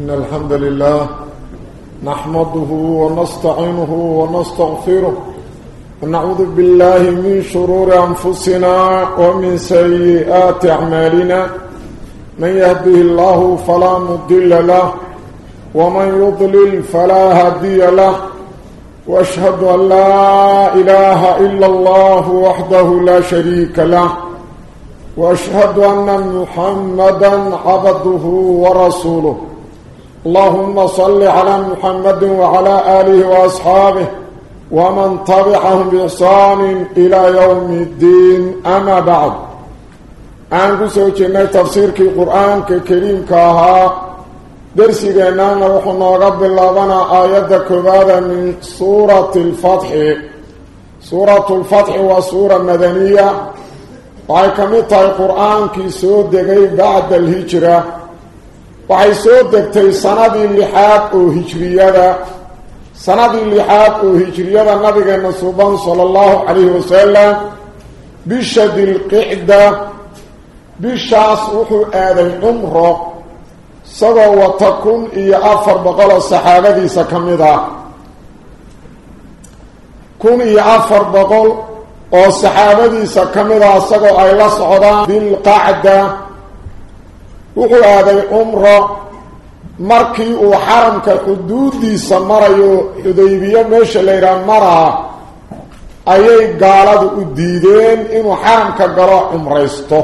إن الحمد لله نحمده ونستعينه ونستغفره ونعوذ بالله من شرور أنفسنا ومن سيئات أعمالنا من يهده الله فلا مضل له ومن يضلل فلا هادي له وأشهد أن لا إله إلا الله وحده لا شريك له وأشهد أن محمدا عبده ورسوله اللهم صل على محمد وعلى آله وأصحابه ومن طبعهم بإحسان إلى يوم الدين. أما بعد أنا قلت أن سوكينا في القرآن الكريم كاها درسي بأننا وحنا رب الله بنا آيات كبارة من سورة الفتح. سورة الفتح وسورة مدنية وعيكمتها القرآن في سورة بعد الهجرة waxay soo degtay sanadii lixaad oo hijriyada sanadii lixaad oo hijriyada nabigeena suban sala allahu calayhi wasalam bisha dilqicda bishaas wuxuu aaday cumro isagoo wata kun iyo afar boqoloo saxaabadiisa ka mid ah kun iyo afar boqol oo saxaabadiisa ka mid ah isagoo ay la socdaan dilqacda وحياده عمر مركي وحرمك حدود سمريو حديبية ميش ليران مرا أيه قالت أديدين إنو حرمك قراء عمريستو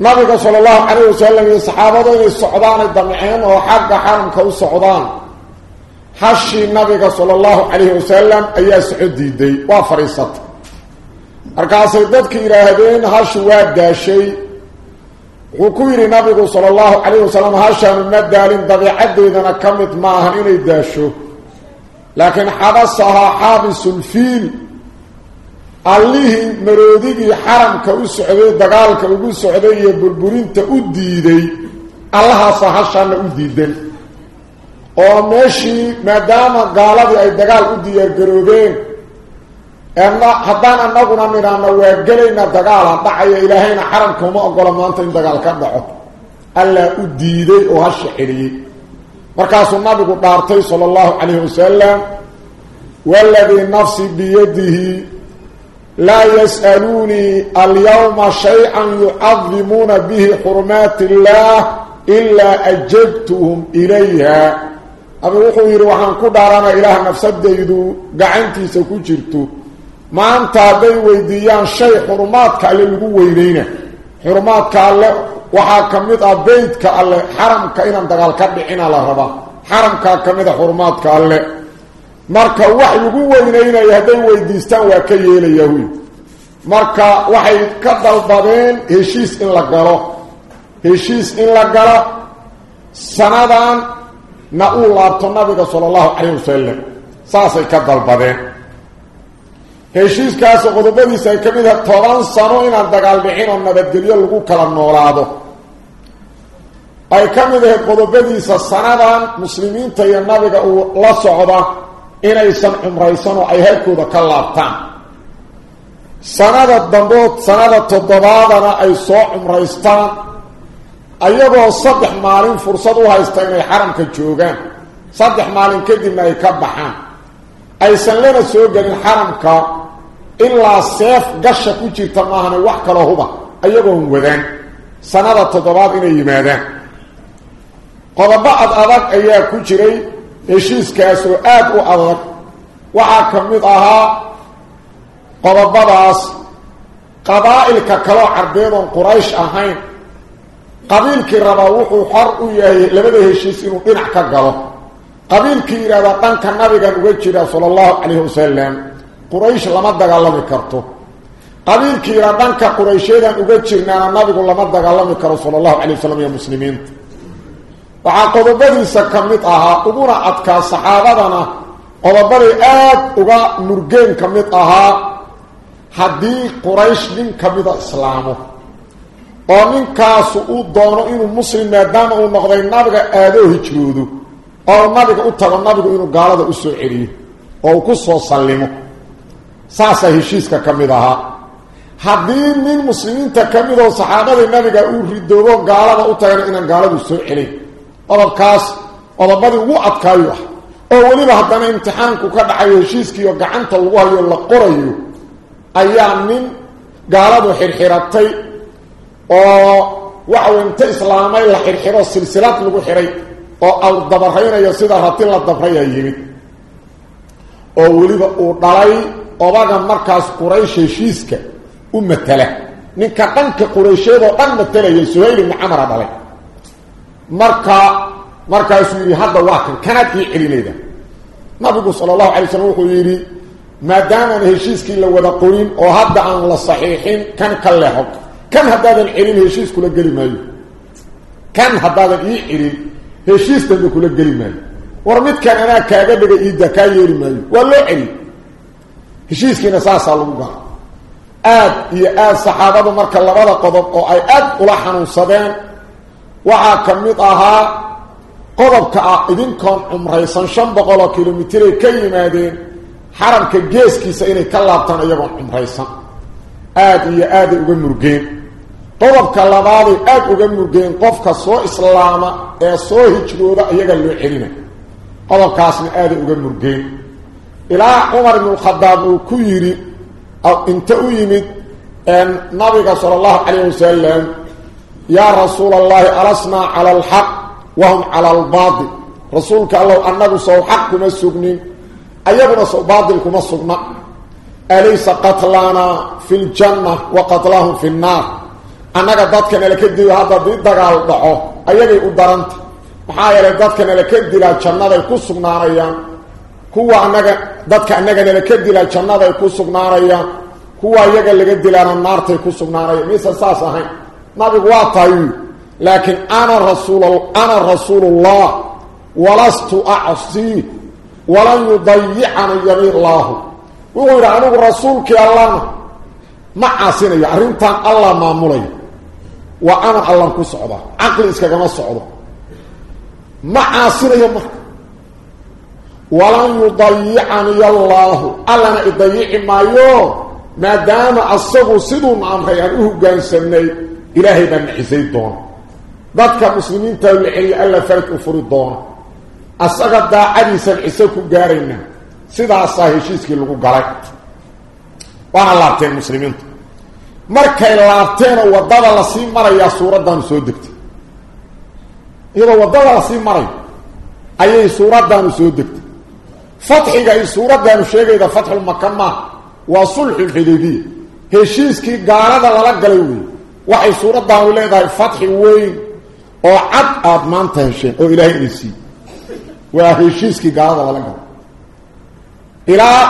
نبي صلى الله عليه وسلم يصحابه دين السعودان الدمعين وحق حرمك السعودان حشي نبي صلى الله عليه وسلم أيه سعوديدي وفريسته أركاسي بدك إلهدين حشي وابدا شيء وكويري نبي صلى الله عليه وسلم هاشم المدال الذي عد اذا كمت ما هين يداشو لكن حبسها حابس الفيل. عليه مرودي حرم كوسخدي دغالك ugu socday iyo burburinta u diiday الله فحشان u diidan oo meshi madama galadi ay dagaal u diyaar garoobeen haddaan anaguna nidhaahno waa gelayna dagaala dhacaya ilaahayna xaramka uma ogola maanta in dagaal ka dhaco allaa u diiday oo hasha celiyey markaasuu nabigu dhaartay sala allahu calayhi wasalam waladii nafsi biyadihi laa yas'aluunii alyawma shay-an yucadimuuna bihi xurumaati illaah ilaa ajabtuhum ilayha nabigu wuxuu yidhi waxaan ku dhaarana ilaah xurumaadka alle waxaa ka mid ah beydka alle xaramka inaan dagaal ka dhicina la rabaa xaramkaa ka mid a xurumaadka alle marka wax lagu weynaynaya hadday weydiistaan waa ka yeelaya huy marka waxay ka dalbadeen heshiis in la galo heshiis in la galo sanadan na uu laabto nabiga sala allahu calayh wasalam saasay ka dalbadeen qodobadiisa ay ka mid ah toban sano inaan dagaal dhicin oo nabadgelyo lagu kala noolaado ay ka mid ahayd qodobadiisa sanadan muslimiinta iyo nabiga uu la socda inaysan cumraysan oo ay halkooda ka laabtaan sanada dambood sanada toddobaadana ay soo cumraystaan ayagoo saddex maalin fursad u haysta inay xaramka joogaan saddex maalin kadibna ay ka baxaan aysan lana soo gelin xaramka toddobaad inay yimaadaan qodobo ad adag ayaa ku jiray heshiiskaas oo aada u adag waxaa ka mid ahaa qodobadaas qabaa'ilka kaloo carbeed oon quraysh ahayn qabiilkii rabaa wuxuu xor u yahay labada heshiis inuu dhinac ka galo qabiilkii yidhahdaa dhanka nabigan uga jira sala allahu calayhi wasalam yidhaha dhanka qurayshyadaan uga jirnaana nabigu lama dagaalami karo sala allahu calay wasalam iyo muslimiinta waxaa qodobadiisa ka mid ahaa uguna adkaa saxaabadana qodobaday aada uga murgeen ka mid ahaa haddii quraysh nin ka mida islaamo oo ninkaasu uu doono inuu muslim maadaama uu noqday nabiga aadoo hijroodo oo nabiga u tago nabigu inuu gaalada u soo celiyo oo uu ku soo sallimo uu ridoobo gaalada u tagana inaan gaaladu soo celin qodobkaas qodobadii ugu adkaayo ah oo weliba haddana imtixaanku ka dhacayo heshiiskiiyo gacanta lagu hayo la qorayo ayaa nin gaaladu xirxiratay oo waxa inta islaamay la xirxiro silsilad lagu xiray oo awr dabaraynayo sida rati la dabraya yimid oo weliba uu dhalay odaga markaas quraysh heshiiska u matala ninka dhanka quraysheedoo dhan matalaya suhayl ibni camara dhalay marka markaasuu yidhi hadda waa kan kanaad ii celinayda nabigu sala allahu alay slam wuxuu yidhi maadaamaan heshiiskii la wada qorin oo hadda aan la saxiixin kan ka leexo kan haddaadan celin heshiis kula geli maayo kan haddaadan ii celin heshiis dambe kula geli maayo waa loo celi heshiiskiina saasaa lagu gala aad iyo aad saxaabadu marka labada qodob oo ay aad ula xanuunsadeen waxaa ka mid ahaa qodobka ah idinkoon cumraysan shan boqol oo kilomitray ka yimaadeen xaramka geeskiisa inay ka laabtaan iyagoon cumraysan aada iyo aaday uga murgeen qodobka labaaday aada uga murgeen qofka soo islaama ee soo hijrooda iyaga loo celina uga murgeen ilaa cumar ibnukhadaab uu ku yidhi inta u yimid nabiga sala allahu calayh wasalam yaa rasuula allahi alasnaa cala alxaq wahum cala albaatil rasuulka allow annagu sow xaq kuma sugnin ayaguna sow baatil kuma sugna alaysa qatlaana fi ljanna wa qatlaahum fi nnaar annaga dadka nala ka dilo hadda dii dagaal dhaco ayagay u daranta maxaa yeelay dadka nala ka dilaa jannaday ku sugnaanayaan kuwa annaga dadka annaga nala ka dilaa jannaday ku sugnaanayaan kuwa iyaga laga dilaana naartay ku sugnaanayaan mise saas ahayn nabigu waa tahay laakiin ana rasuul ana rasuulullah walastu acsii walan yudayicani yami llaahu wuxuu yidhi anigu rasuulkii allana ma caasinayo arrintan allah maamulayo waa amar allan ku socdaa caqli iskagama socdo ma caasinayo marka walan yudayicaniy allaahu allana idayici maayo maadaama asagu siduuna amray aan u hoggaansanay ilaahay baa nacisay doona dadka muslimiinta la celiya alla faraj u furi doona asaga daacadiisan ciso ku gaarayna sidaasaa heshiiskii lagu galay waana laabteen muslimiintu markay laabteenoo waddada lasii marayaa suuraddaanu soo degtay iyadoo waddada la sii marayo ayay suuraddaanu soo degtay. Fatxiga ay suuraddaanu sheegayda fatxulmaka maaha waa sulxulxudaybiya heshiiskii gaalada lala galay weeye waxay suuraddaanu leedahay fatxi weyn oo cad aada maanta hesheen oo ilaahay inay siiye waa heshiiskii gaalada lala galay. Ilaa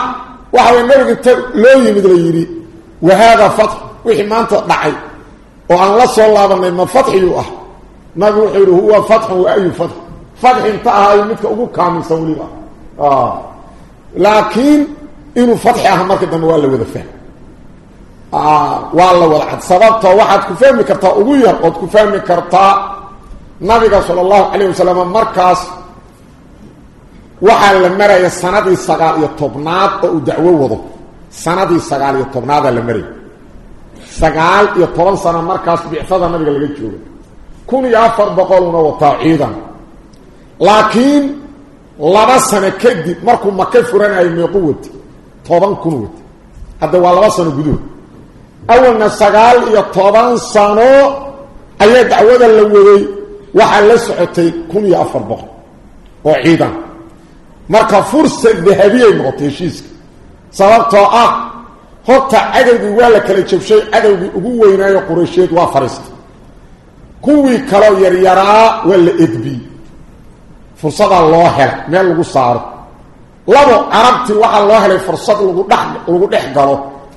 waxa way nabiga inta loo yimid la yidhi wahaada fatx? Wixii maanta dhacay oo aan la soo laabanay ma fatxiyuu ah nabigu wuxuu yidhi huwa fatxun wa ayu fatx. Fatxi inta ahaayo midka ugu kaamilsan weliba. Laakiin inuu fatxi aha marka dambe waa la wada fahm waa la wada cad. Sababtoo waxaad ku fahmi kartaa ugu yar ood ku fahmi kartaa nabiga sala allahu calayh wasalam markaas waxaa la maraya sanadii sagaal iyo tobnaad oo uu dacwo wado. Sanadii sagaal iyo tobnaadaa la sagaal iyo toban sano markaas bicfada nabiga laga jooga كون يافر بقولنا وطاعيدا. لكن لبا سنة كده مركو مكفران اي ميقوت طوبان كنوت هذا هو لبا سنة قدود. اولنا سقال يا طوبان سانو إيه دعوة اللووي وحال لسحتي كون يافر بقول. وعيدا. مركا فرصة بهبية مغتيشيسك سببتا آه. حتى أقل بيوالك اللي تشبشي أقل بيوالك اللي تشبشي أقل بيوالك اللي تشبشي أقل بيوالك helay meel lagu saaro labo carabtii waxaa loo helay fursad lagu dhex lagu dhex galo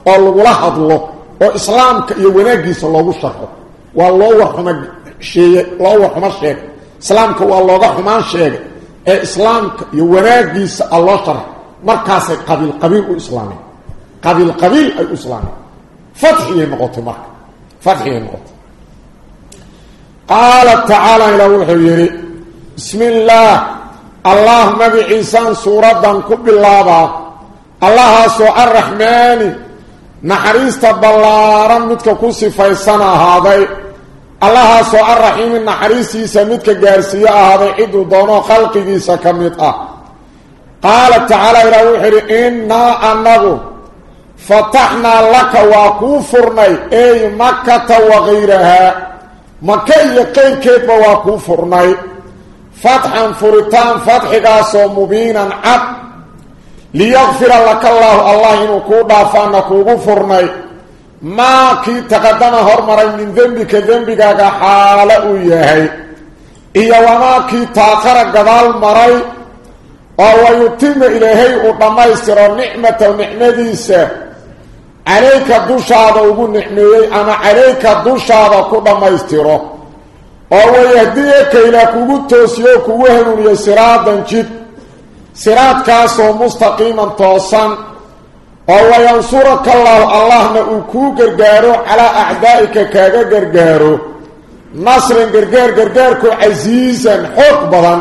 oo lagula hadlo oo islaamka iyo wanaaggiisa loogu sharxo waa loo warxuma sheege loo warxumo sheegay islaamka waa looga xumaan sheegay ee islaamka iyo wanaagiisa a loo sharxo markaasay qabiil qabiil u islaameen qabiil qabiil ay u islaameen fatxiyay noqotay marka fatxiyay noqotay qaala tacaala ilaa wuxuu yidhi bismi illaah allah magaciisaan suuraddan ku bilaabaa. Allahaasoo arraxmaani naxariista ballaaran midka ku sifaysan ahaaday. Allahaasoo arraxiimi naxariistiisa midka gaarsiiye ahaaday. Ciduu doono khalqigiisa ka mid ah. Qaala tacaala ilaah wuxuu yidhi innaa annagu fataxnaa laka waa kuu furnay ey makata wakayrahaa qayrkeedba waa kuu furnay fatxan furitaan fatxigaasoo mubiinan cad liyakfira laka allaahu allah inuu kuu dhaafaana kuugu furnay maa kii taqadama hormaray min dembika dembigaaga xaalo uu yahay iyo wamaa kii taaqara gadaal maray oo wayutima ilaahay uu dhammaystiro nicmataw nicmadiisa calayka dushaada ugu nicmeeyey ama calayka dushaada ku dhammaystiro oo wayahdiyaka ilaa kugu toosiyo kugu hanuuniyo siraadan jid siraadkaasoo mustaqiiman toosan oo wayansuraka allaahu allahna uu kuu gargaaro calaa acdaa'ika kaaga gargaaro nasran gargaar gargaarkoo casiisan xoog badan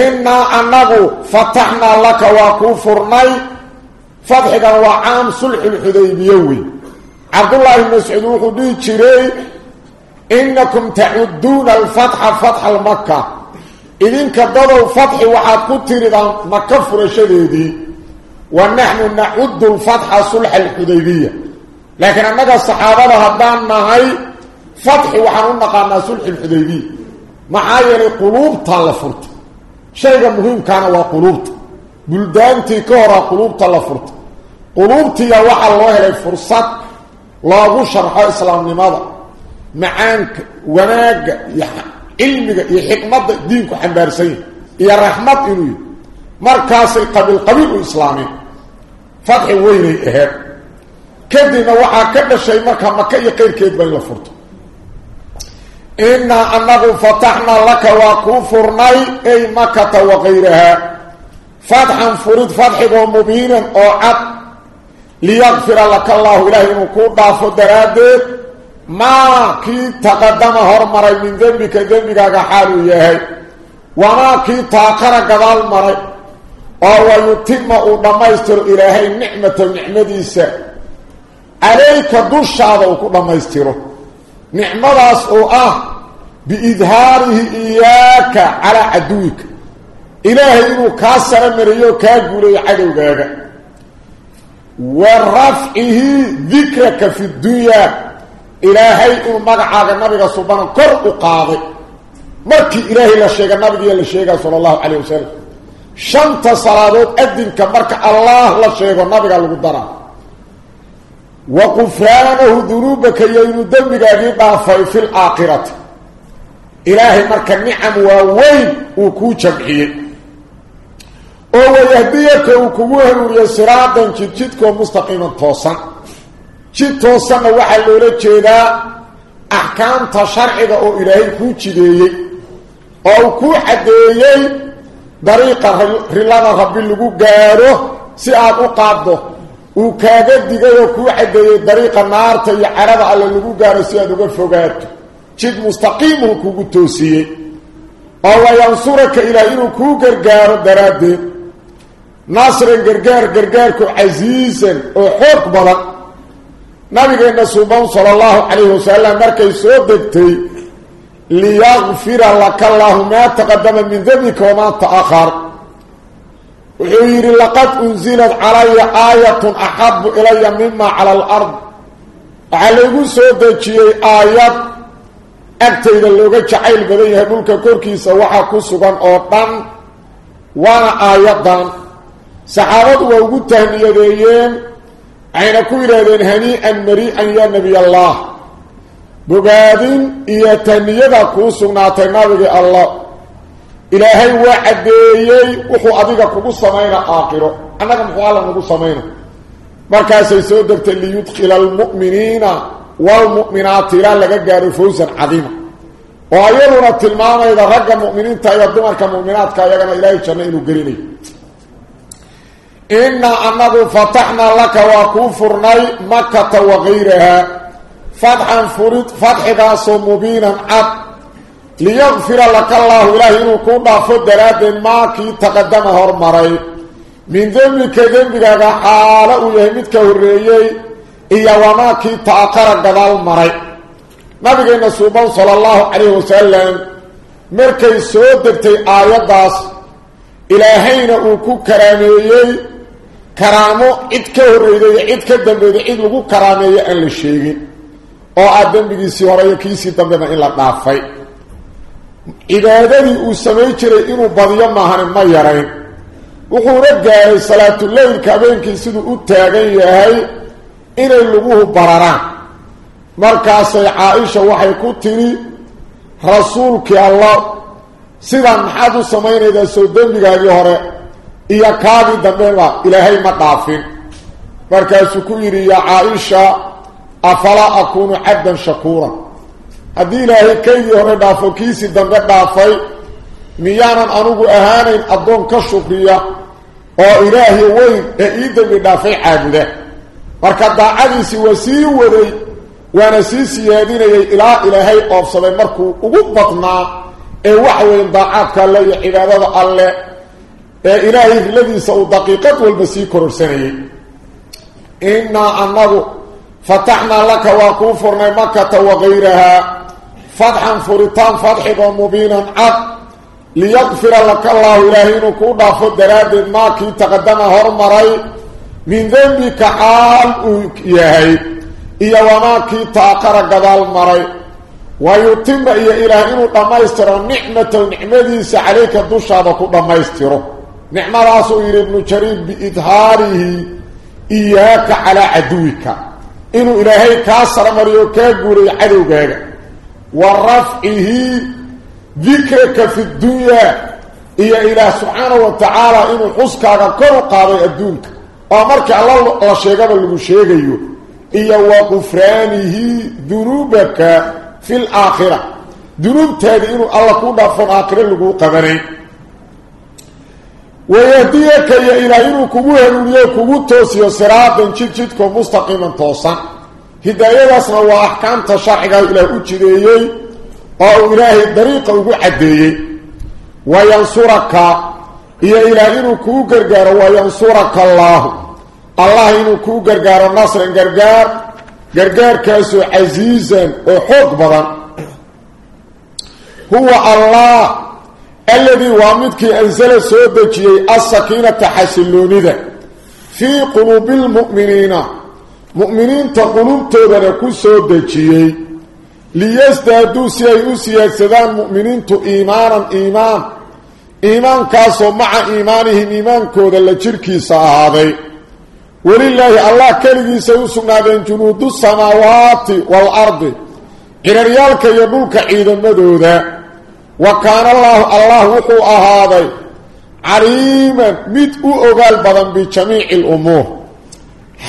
innaa annagu fataxnaa laka waa kuu furnay فتح كان وعام صلح الحديبيوي عبد الله بن مسعود وخدي جيري انكم تعدون الفتح فتح مكه اذن كدوا فتح وعاد كتريد مكه فرشديدي ونحن نعد الفتح صلح الحديبيه لكن انما الصحابه هبان ما هي فتح وحنا قلنا صلح الحديبيه معايير قلوب طالفرت شيء مهم كان وقلوبته بلدانتي كهرا قلوبتا لفرت قلوبتي يوحى الله إلي فرصات لا أغشر حي السلام لماذا معانك وناك علمك يحكمة دينك حنبارسين يا رحمة إلي مركاسي قبل قبيل الإسلامي فتح ويني إهاب كدنا وحى كدنا الشيء مركا مكاية قير كيد بين لفرت إنا أنه فتحنا لك وكفرنا أي مكة وغيرها فتحا فرد فتحا مبينا أو عد ليغفر لك الله إلهي مكود دافو درادت ما كي تقدم هرمري من ذنبك ذنبك حالو يهي. وما كي تاقر قبال مري. أو يتم أو دميستر إلهي نعمة النعمة ديسة عليك دوش هذا أو دميستره نعمة اسعو أه بإظهاره إياك على عدوك. إلهي إنو كاسر مريو كاقولي عدو غاقا ورفعه ذكرك في الدنيا. إلهي إنو مقعا النبي سبحانه كر قاضي مركي إلهي لشيغا نبي لشيغا صلى الله عليه وسلم. شمت صلاة أدن مرك الله لشيغا نبي لقدرا وقفانه ذنوبك يينو دمك أبيبا في الآقرة إلهي مركا نعم ووين وكو جمعية. Toosanna waxaa loola jeedaa axkaamta sharciga oo ilaahay kuu jideeyey oo uu kuu caddeeyey dariiqa rilada rabbi lagu gaadho si aada u qaaddo uu kaaga digay oo kuu caddeeyey dariiqa naarta iyo carada alle lagu gaadho si aada uga fogaato jid mustaqiimuu kugu toosiyey oo wayansuraka ilaah inuu kuu gargaaro daraaddeed ناصر القرقير قرقيرك عزيزا وحوك بلا نبي قلنا سبحانه صلى الله عليه وسلم مركي سودكتي ليغفر لك الله ما تقدم من ذبك وما تأخر. وحيري لقد أنزلت علي آية أحب إلي مما على الأرض. عليه سودكي آية أكتب إذا لو قلت عيل بذيها بلك كوركي سوحا كسبا أوطان. وأنا آيات دان. صحابه ووغو تهنيغيين اين كويرهن هني ان مريئا يا نبي الله. بغادين يتنيدا كوسونات نبي الله. إلى هي وعديي وخو اديكا كوغو سمينا اخيرو أنا مخوالا نغو سمينا ماركا سي سو دكت لي يدخل المؤمنين والمؤمنات إلى لغا غارو فوزا عظيما وايرونا تلمانا اذا رجا المؤمنين تا يدمر المؤمنات كا يغنا إلى جنينو غريني innaa annagu fataxnaa laka waa kuu furnay makata wakayrahaa fatxan furid fadxigaasoo mubiinan cad. Liyakfira laka allaahu ilaahay inuu kuu dhaafo daraaddeed maakii taqadama hormaray. Min dembika dembigaaga xaalo uu yahay midka horreeyey iyo wamaakii ta'aqara gadaal maray. Nabigeena suuban sala allahu calayhi wasalam markay soo degtay aayaddaas ilaahayna uu ku karaameeyey karaamo cid ka horreyday cid ka dambeeyday cid lagu karaameeyo aan la sheegin. Oo ah dembigiisii hore iyo kiisii dambena in la dhaafay. Cibaadadii uu samayn jiray inuu badiyo maahane ma yarayn. Wuxuuna gaaray salaatuleylka habeenkii siduu u taagan yahay inay laguhu bararaan. Markaasay caa-isha waxay ku tiri rasuulkii allah sidaan maxaad u samaynaydaa soo dembigaagii hore markaasuu ku yidhi yaa caa-isha afalaa akuunu cabdan shakuura haddii ilaahay kaygii hore dhaafo kiisii dambe dhaafay miyaanan anugu ahaanayn addoon ka shukriya oo ilaahi weyn ee ii dembi dhaafay caabuda marka daacadiisii waa sii waday waana sii siyaadinayay ilaa ilaahay oobsaday markuu ugu badnaa ee waxa weyn daacaadka alle iyo cibaadada alle إلهي الذي سأو دقيقة والبسيء كرر سنعي إنا أنه فتحنا لك وكفرنا مكة وغيرها فتحا فرطان فتحا مبينا عد ليغفر لك الله إلهي نكودا فدراد ما كي تقدم هرمري من ذنبك عال يهي إيا وما كي تاقر قدال مري ويتم إيا إلهي نعمة نعمة عليك الدشاة كودا ما يستيره نعم راسو يري ابن جرير بإظهاره إياك على عدوك. إنو إلهي كاسر مريوكا قولي عدوك ورفعه ذكرك في الدنيا. إيا إله سبحانه وتعالى إنو حسكا قلو قاضي عدوك أمرك الله الله شيئا بلو شيئا إيا وقفرانه دروبك في الآخرة. دروب تادي إنو الله كودا آخرين لقو قبرين. Wayahdiyaka iyo ilaah inuu kugu hanuuniyo kugu toosiyo siraadan jid jidkoo mustaqiiman toosan hidaayadaasna waa axkaamta sharcigaa ilaah u jideeyey oo uu ilaahay dariiqa ugu caddeeyey. Wayansuraka iyo ilaah inuu kuu gargaaro wayansuraka allaahu allah inuu kuu gargaaro nasran gargaar gargaarkaasoo casiizan oo xoog badan. Huwa allah alladii waa midkii ansala soo dejiyey alsakiinata xasilloonida fii quluubi lmu'miniina mu'miniinta quluubtoodana ku soo dejiyey liyasdaaduu si ay u siyaadsadaan mu'miniintu iimaanan iimaan iimaankaasoo maca iimaanihim iimaankooda la jirkiisa ahaaday. Welilaahi allah keligiisay u sugnaadeen junuudu samaawaati waalardi ciraryaalka iyo dhulka ciidamadooda wa kaana allaahu allah wuxuu ahaaday caliiman mid u ogaal badan bijamiici lumuur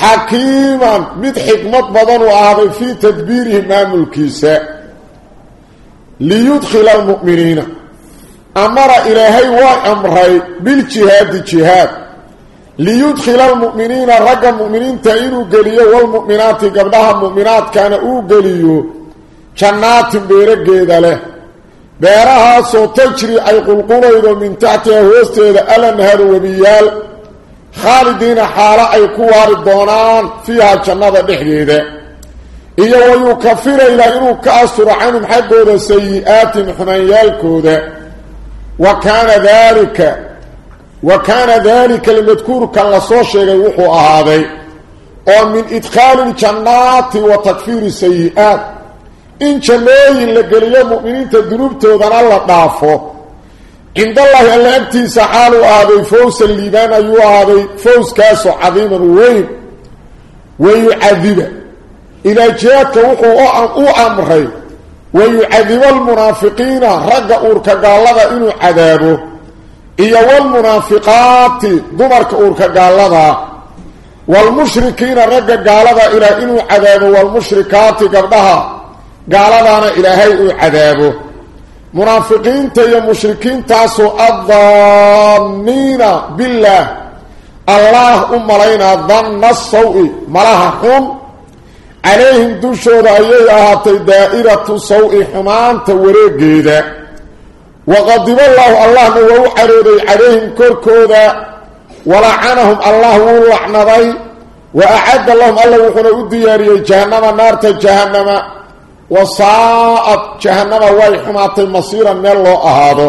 xakiiman mid xikmad badan uu ahaaday fii tadbiirihi maamulkiisa. Liyudkhila almu'miniina. Amara ilaahay waa amray biljihaadi jihaad liyudkhila almu'miniina ragga mu'miniinta inuu geliyo walmu'minaati gabdhaha mu'minaadkana uu geliyo. Jannaatin beerageeda leh beerahaasoo tajri ay qulqulaydo min taxtiha hoosteeda alanharu webiyaal khaalidiina xaalo ay ku waari doonaan fiiha jannada dhexdeeda. Iyo wayukafira ilaah inuu ka asturo canhum xaggooda sayi-aatin xumaanyaalkooda wa kaana daalika wa kaana daalika limadkuurkan la soo sheegay wuxuu ahaaday oo min idkhaali ljannaati wa takfiiri sayi-aat in jannooyin la geliyo mu'miniinta dunuubtoodana la dhaafo. Cindallaahi alla agtiisa xaaluu ahaaday fawsan liibaan ayuu ahaaday fawskaasoo cadiiman weyn. Wayucadiba. Ilaa jihaadka wuxuu u amray wayucadiba almunaafiqiina ragga uurka gaallada inuu cadaabo iyo waalmunaafiqaati dumarka uurka gaallada waalmushrikiina ragga gaalada ilaah inuu cadaabo waalmushrikaati gabdhaha gaaladaana ilaahay uu cadaabo. Munaafiqiinta iyo mushrikiintaasoo addaanniina billaah. Allaah u malaynaa danna saw-i malaha xun. Calayhim dushooda ayay ahaatay daa'iratu saw-i xumaanta wareegeeda waqadiballaahu allahna waa u carooday calayhim korkooda. Walacanahum allah wuu lacnaday. Wa acadda lahum alla wuxuuna u diyaariyey jahannama naarta jahannama wasaa'ad jahannama way xumaatay masiiran meel loo ahaado.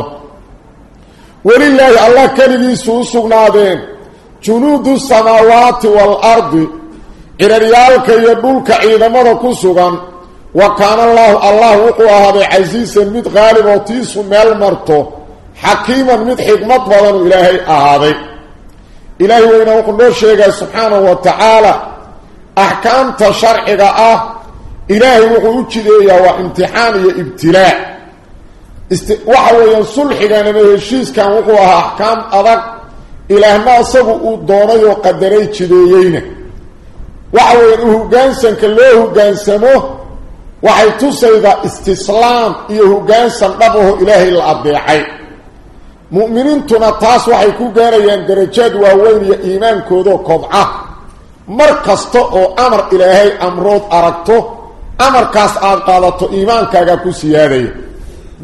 Welilaahi allah keligiisu u sugnaadeen junuudu samaawaati waalardi ciraryaalka iyo dhulka ciidamada ku sugan wa kaana allaahu allah wuxuu ahaaday casiisan mid qaalib oo tiisu meel marto xakiiman mid xikmad badanuu ilaahay ahaaday. Ilaahay weyna wuxuu noo sheegay subxaanahu wa tacaala axkaamta sharciga ah ilaahay wuxuu u jideeyaa waa imtixaan iyo ibtilaa. Waxa weeyaan sulxigan ama heshiiskan wuxuu ahaa axkaam adag. Ilaahna isagu uu doonay oo qadaray jideeyeyna. Waxa weeyaan u hoggaansanka loo hoggaansamo waxay tusaydaa istislaam iyo hoggaansan dhab aho ilaahay la adeecay. Mu'miniintuna taas waxay ku gaarayaan darajaad waaweyn iyo iimaankoodaoo kobca mar kasta oo amar ilaahay amrood aragto amarkaas aada qaadato iimaankaagaa ku siyaadaya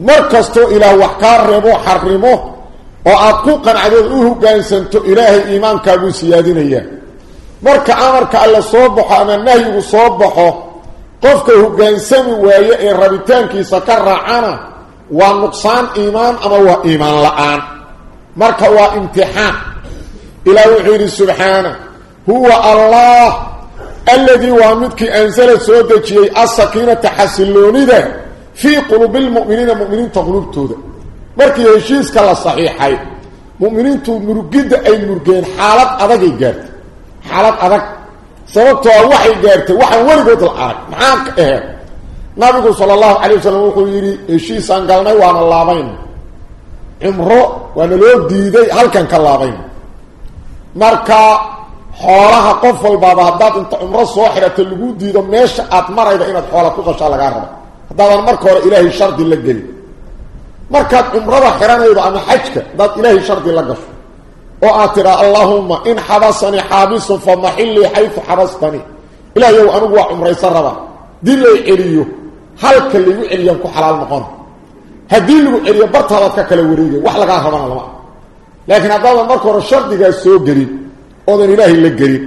mar kastoo ilaah wax kaa reebo xarimo oo aad ku qanacdood u hoggaansanto ilaahay iimaankaaguu siyaadinayaa marka amarka alle soo baxo ama nahyigu soo baxo qofka hoggaansami waaye ee rabitaankiisa ka raacana waa nuqsaan iimaan ama waa iimaan la'aan? Marka waa imtixaan. Ilaah wuxuu yidhi subxaana huwa allah alladii waa midkii ansala soo dejiyey asakiinata xasilloonida fii quluubi lmu'miniina mu'miniinta qulubtooda markii heshiiska la saxiixay mu'miniintu murugidda ay murgeen xaalad adagay gaartay. Xaalad adag. Sababtoo a waxay gaartay waxaan weligood la arag maxaa ka aheed nabigu sala allahu calay wasalam wuxuu yidhi heshiisaan galnay waana laabayna cumro waana loo diiday halkan ka laabayna marka xoolaha qof walbaaba haddaad inta cumro soo xidhato lagu diido meesha aad marayda inaad xoola ku qashaa lagaa rabo. Haddaadan marka hore ilaahay shardi la gelin. Markaad cumrada xiranaydo ama xajka haddaad ilaahay shardi la gasho. Oo aad tidhaa allaahumma in xabasanii xaabisun fa maxillii xaytu xabastanii ilaahayow anigu waa cumraysan rabaa. Dii lay celiyo halka laygu celiyaan ku xalaal noqon. Haddii lagu celiyo bartaadaad ka kala wareegay wax lagaa rabana laakiin haddaadan marka hore shardigaas soo gelin oodan ilaahay la gelin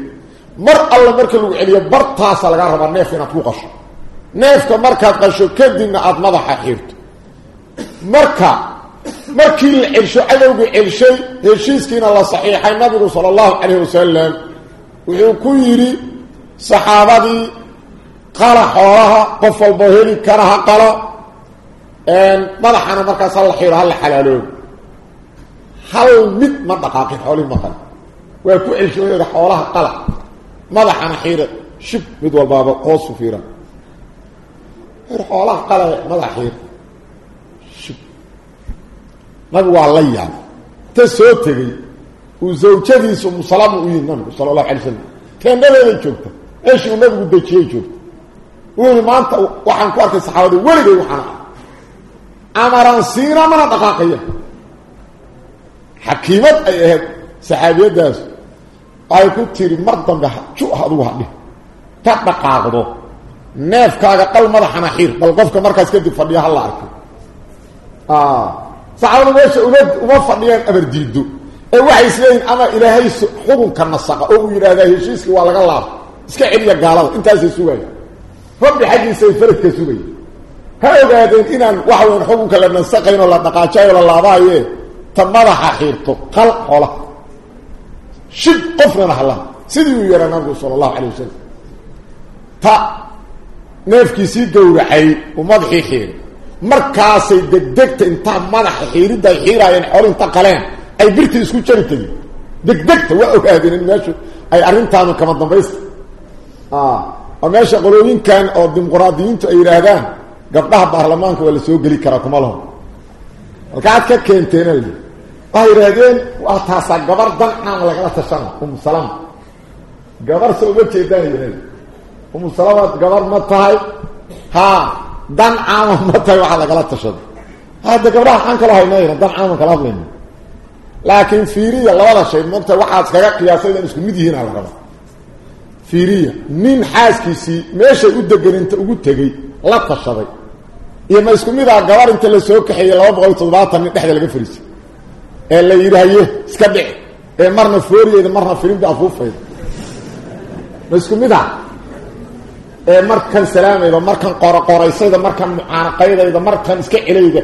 mar alla marka lagu celiyo bartaasa lagaa rabaa neef inaad ku qasho. Neefka markaad qasho kadibna aada madaxa xiirto. Marka markii la celsho cadowgii celshay heshiiskiina la saxiixay nabigu sala allahu calayhi wasalam wuxuu ku yidhi saxaabadii qala xoolaha qof walboo heli kara ha qalo. Madaxana markaas hala xiiro hala xalaaloobo. Hal mid ma dhaqaaqin xoolihii ma qala waa ku celshoyada xoolaha qala madaxana xiira. Shib mid walbaaba hoosu fiira. Xoolaha qala madax xiir shib nabigu waa la yaabay ta soo tegey uu zawjadiisu musalama u yidhi nabigu sala allahu alay slam teendadeeday joogta. Meeshii nabigu dejiyey joogta. Wuuli maanta waxaan ku arkay saxaabada weligay waxaan ah amaraan siina mana dhaqaaqaya. Xakiimad ay ahayd saxaabiyaddaas waxay ku tiri mar dambe ju adugu hadhi ka dhaqaaqdo. Neefkaaga qal madaxana xiir bal qofka markaas kadib fadhiya hala arkay saxaabadu meesha uma uma fadhiyaan amar diido ee waxay isleeyihin ama ilaahay xukunka nasaqa oo uu yidhaahdaa heshiiskii waa laga laabo iska celiya gaalada intaasay sugaya rabbi xaggiisay faradka sugaya ha ogaadeen inaan waxa weyan xukunka la nasaqayn oo la dhaqaajayo la laabaaye. Ta madaxa xiirto qal xola shib qofnana hala sidii uu yahaa nabigu sala allahu calay wasalam ta neefkiisii gowracay uu madaxii xiiray. Markaasay degdegta intaa madaxa xiiridda ay xiiraayeen xoolo inta qaleen ay birtii isku jari tegin degdegta waa ogaadeen in meeshu ay arrintaanu kama dambaysta. Oo meesha qolooyinkan oo dimuqraadiyiintu ay yidhaahdaan gabdhaha baarlamaanka waa la soo geli karaa kuma laho. Halkaaad ka waxay yidhaahdeen waa taasaa gabar dan caama lagala tashana umu salama gabar se uma jeedaan yidhahd umu gabar ma tahay? Haa dan caama ma tahay waxaa lagala tashada hadda gabdhaha waxaan kaloo haynayna dan caama kala hadlayna. Laakiin fiiriya labada shay marta waxaad kaga qiyaasay inaan isku mid yihiin ala raba fiiriya nin xaaskiisii meeshay u degeninta ugu tegey la tashaday. Iyo ma isku mid ah gabar inta la soo kaxeeyey laba boqol iyo toddobaatan nin dhexda laga fariisay ee la yidhi haye iska dhici. Ee marna fooriyeyda marna filimbi afuufayda. Ma isku mid ah? Ee markan salaamayda markan qoraqoraysayda markan mucaanaqaydayda markan iska celayda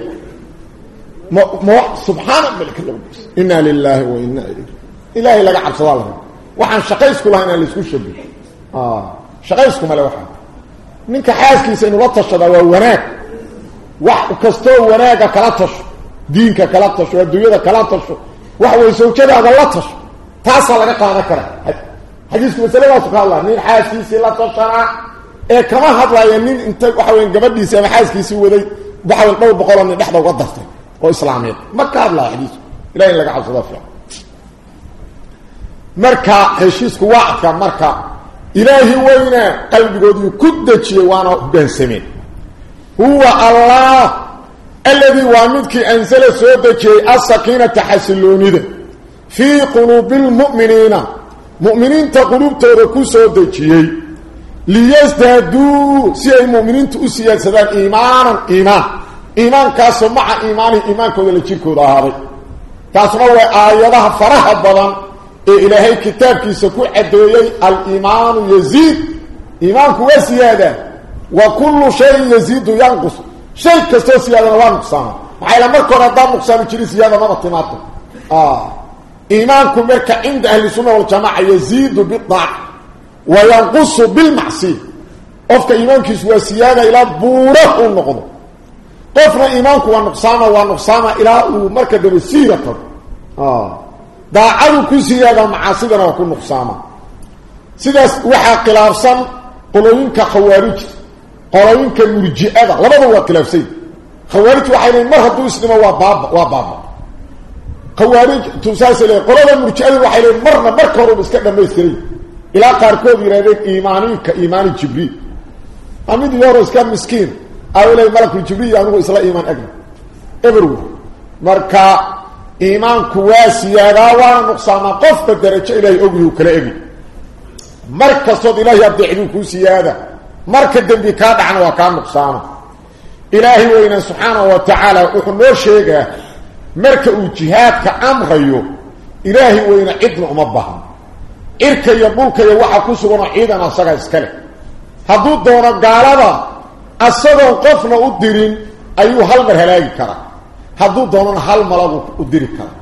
ma subxaana malika lagu bis inaa lilaahi wa inaa ilayhi ilaahay laga cabsadaa laha waxaan shaqaysku lahayn aan la isku shabi shaqaysku male waxaa ninka xaaskiisa inula tashadaa waa wanaag. Wax kastoo wanaaga kala tasho diinka kala tasho adduunyada kala tasho wax way sawjadaada la tasho taasaa laga qaadan karaa. Xadiisku masaladaasu ka hadlaa nin xaaskiisii la tashanaa ee kama hadlaya nin inta waxa weyn gabadhiisii ama xaaskiisii waday waxa weyn dhowr boqoloo nin dhexda uga dartay oo islaamiyeed. Ma ka hadlaya xadiisku ilahi in laga cabsado fiican. Marka heshiisku waa adka marka ilaahi weyna qalbigoodii ku dejiyey waana hoggaansameen huwa allah alladii waa midkii ansala soo dejiyey asakiinata xasiloonida fii quluubi lmu'miniina mu'miniinta quluubtooda ku soo dejiyey liyasdaaduu si ay mu'miniintu u siyaadsadaan iimaanan iimaan iimaankaasoo maca iimaanihi iimaankooda la jirkooda ahaaday taasna waa aayadaha faraha badan ee ilaahay kitaabkiisa ku cadeeyey aliimaanu yaziid iimaanku waa siyaada wa kullu shayin yaziidu yanqus shay kastoo siyaadana waa nuqsaama maxaa marka hore haddaan nuqsaami jirin siyaada maba timaado. Iimaanku marka cinda ahli sunna waljamaca yaziidu bidaaca wa yanqusu bilmacsiya qofka iimaankiisu waa siyaada ilaa buura uu noqdo. Qofna iimaanku waa nuqsaama waa nuqsaama ilaa uu marka dambe siira tago. Daacadu ku siyaada macaasidana waa ku nuqsaama sidaas waxaa khilaafsan qolooyinka khawaarijta qolooyinka murji'ada labada waa khilaafsay khawaarij waxay leeyiin mar hadduu islimo waa baaba waa baaba khawaarij tusaasay leeyiin qolada murji'ada waxay leeyiin marna marka horeba iska dhamaystiray ilaa qaarkood yidhahdeen iimaaniinka iimaani jibriil. Amid yoro iska miskiin ay leey malakul jibriil anigu isla iimaan agna. Everywhere marka iimaanku waa siyaadaa waana nuqsaamaa qofka darajo ilaahay ogyi uu kala egi. Mar kastood ilaahay adeecduu kuu siyaada marka dembi kaa dhacna waa kaa nuqsaama ilaahay weyna subxaanahu wa tacaala wuxuu noo sheegaa marka uu jihaadka amrayo ilaahay weyna cidna uma bahno cirka iyo dhulka waxa ku suganoo ciidan asaga iskale hadduu doono gaalada asagoon qofna u dirin ayuu hal mar halaagi karaa hadduu doonona hal malagu u diri karaa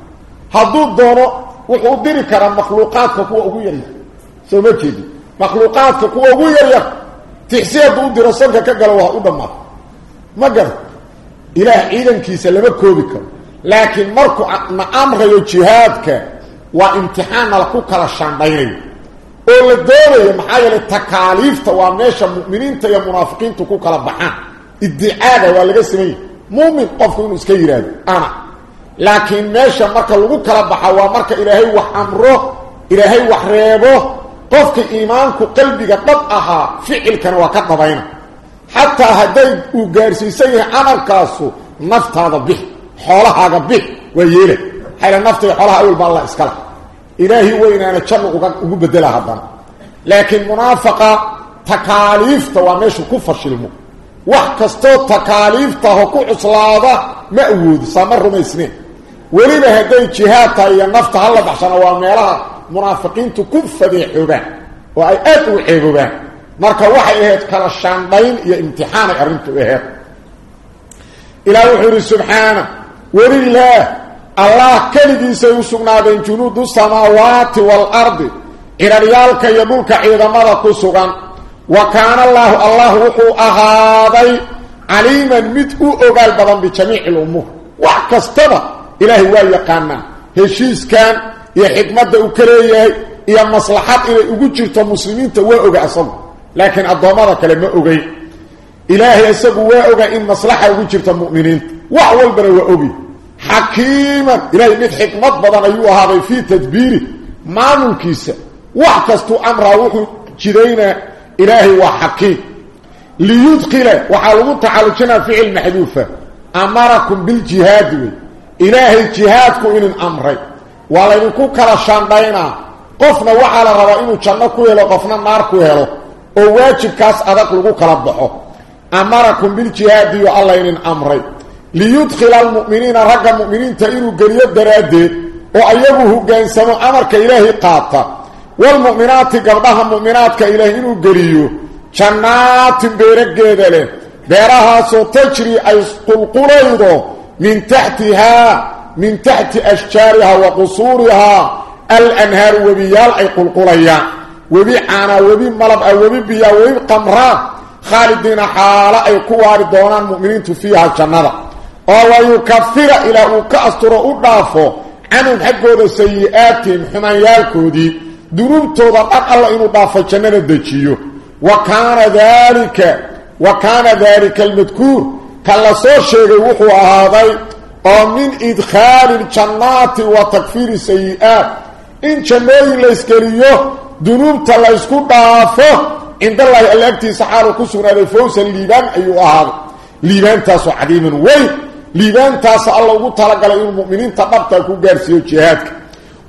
hadduu doono wuxuu diri karaa makhluuqaadka kuwa ugu yaryar soo ma jeedi makhluuqaadka kuwa ugu yaryar tixsi hadduu u diro sanka ka galo waa u dhammaata ma gara ilaah ciidankiisa lama koobi karo. Laakiin markuu na amrayo jihaadka waa imtixaanna ku kala shaandhaynayo. Oo la doonayo maxaa yeelay takaaliifta waa meesha mu'miniinta iyo munaafiqiintu ku kala baxaan. Iddicaada waa laga sameeyey. Muumin qofku inuu iska yidhaahdo ana laakiin meesha marka lagu kala baxa waa marka ilaahay wax amro ilaahay wax reebo qofka iimaanku qalbiga dhab ahaa ficilkana waa ka dhabayna. Xataa hadday uu gaarsiisan yahay amarkaasu naftaada bix xoolahaaga bix waa yeela xayla nafta iyo xoolaha awel ba allah iskala ilaahi weynaana janno ugu bedela haddana. Laakiin munaafaqa takaaliifta waa meeshu ku fashilmo. Wax kastoo takaaliiftaho ku cuslaada ma awoodi saama rumaysneen. Weliba hadday jihaad iyo nafta hala baxshana waa meelaha munaafiqiintu ku fadeexoobaan oo ay aad ugu ceeboobaan marka waxay ahayd kala shaandhayn iyo imtixaanay arrintu ahayd. Ilaah wuxuu yidhi subxaana welilaah allah keligiisay u sugnaadeen junuudu samaawaati waalardi ciraryaalka iyo dhulka ciidamada ku sugan. Wa kaana allaahu allah wuxuu ahaaday caliiman mid u ogaal badan bijamiici lumuur. Wax kastaba ilaahay waa yaqaanaa heshiiskan iyo xikmadda uu ka leeyahay iyo maslaxad inay ugu jirto muslimiinta waa oga isagu laakiin addoommada kale ma ogeyn ilaahay isagu waa oga in maslaxa ugu jirta mu'miniinta. Wax walbana waa ogi. Xakiiman ilaahay mid xikmad badan ayuu ahaaday fii tadbiiri maamulkiisa. Wax kastuu amraa wuxuu jidaynaa ilaahay waa xakiim. Liyudkila waxaa lagu tacallujinaa ficil maxduufa. Amarakum biljihaadi wey. Ilaahay jihaadku inin amray waa laydinku kala shaandhaynaa. Qofna waxaa la rabaa inuu janno ku helo qofna naar ku helo oo waajibkaas adag lagu kala baxo. Amarakum biljihaadi yo allaynin amray. Liyudkhila almu'miniina ragga mu'miniinta inuu geliyo daraaddeed oo ayagu hoggaansamo amarka ilaahi qaata. Walmu'minaati gabdhaha mu'minaadka ilaah inuu geliyo jannaatin beerageeda leh. Beerahaasoo tajri ay qulqulaydo min taxtihaa min taxti ashjaarihaa wa qusuurihaa alanhaaru webiyaal ay qulqulayaan. Webi caanaa webi malab ah webi biyaa webi qamraa khaalidiina xaalo ay ku waari doonaan mu'miniintu fiiha jannada. Oo wayukafira ilaa uu ka asturo u dhaafo canhum xaggooda sayi'aatihim xumaanyaalkoodii. Dunuubtooda dhan alla inuu dhaafo jannada dejiyo. Wa kaana daalika wa kaana daalika almadkuur. Ka la soo sheegay wuxuu ahaaday oo min idkhaali ljannaati wa takfiiri sayi-aat in jannooyin layskeliyo dunuubta laysku dhaafo cindallaahi alla agtiisa xaaluu ku sugnaaday fawsan liibaan ayuu ahaaday liibaantaasoo cadiiman weyn liibaantaas alla ugu talagalay inuu mu'miniinta dhabta ku gaarsiiyo jihaadka.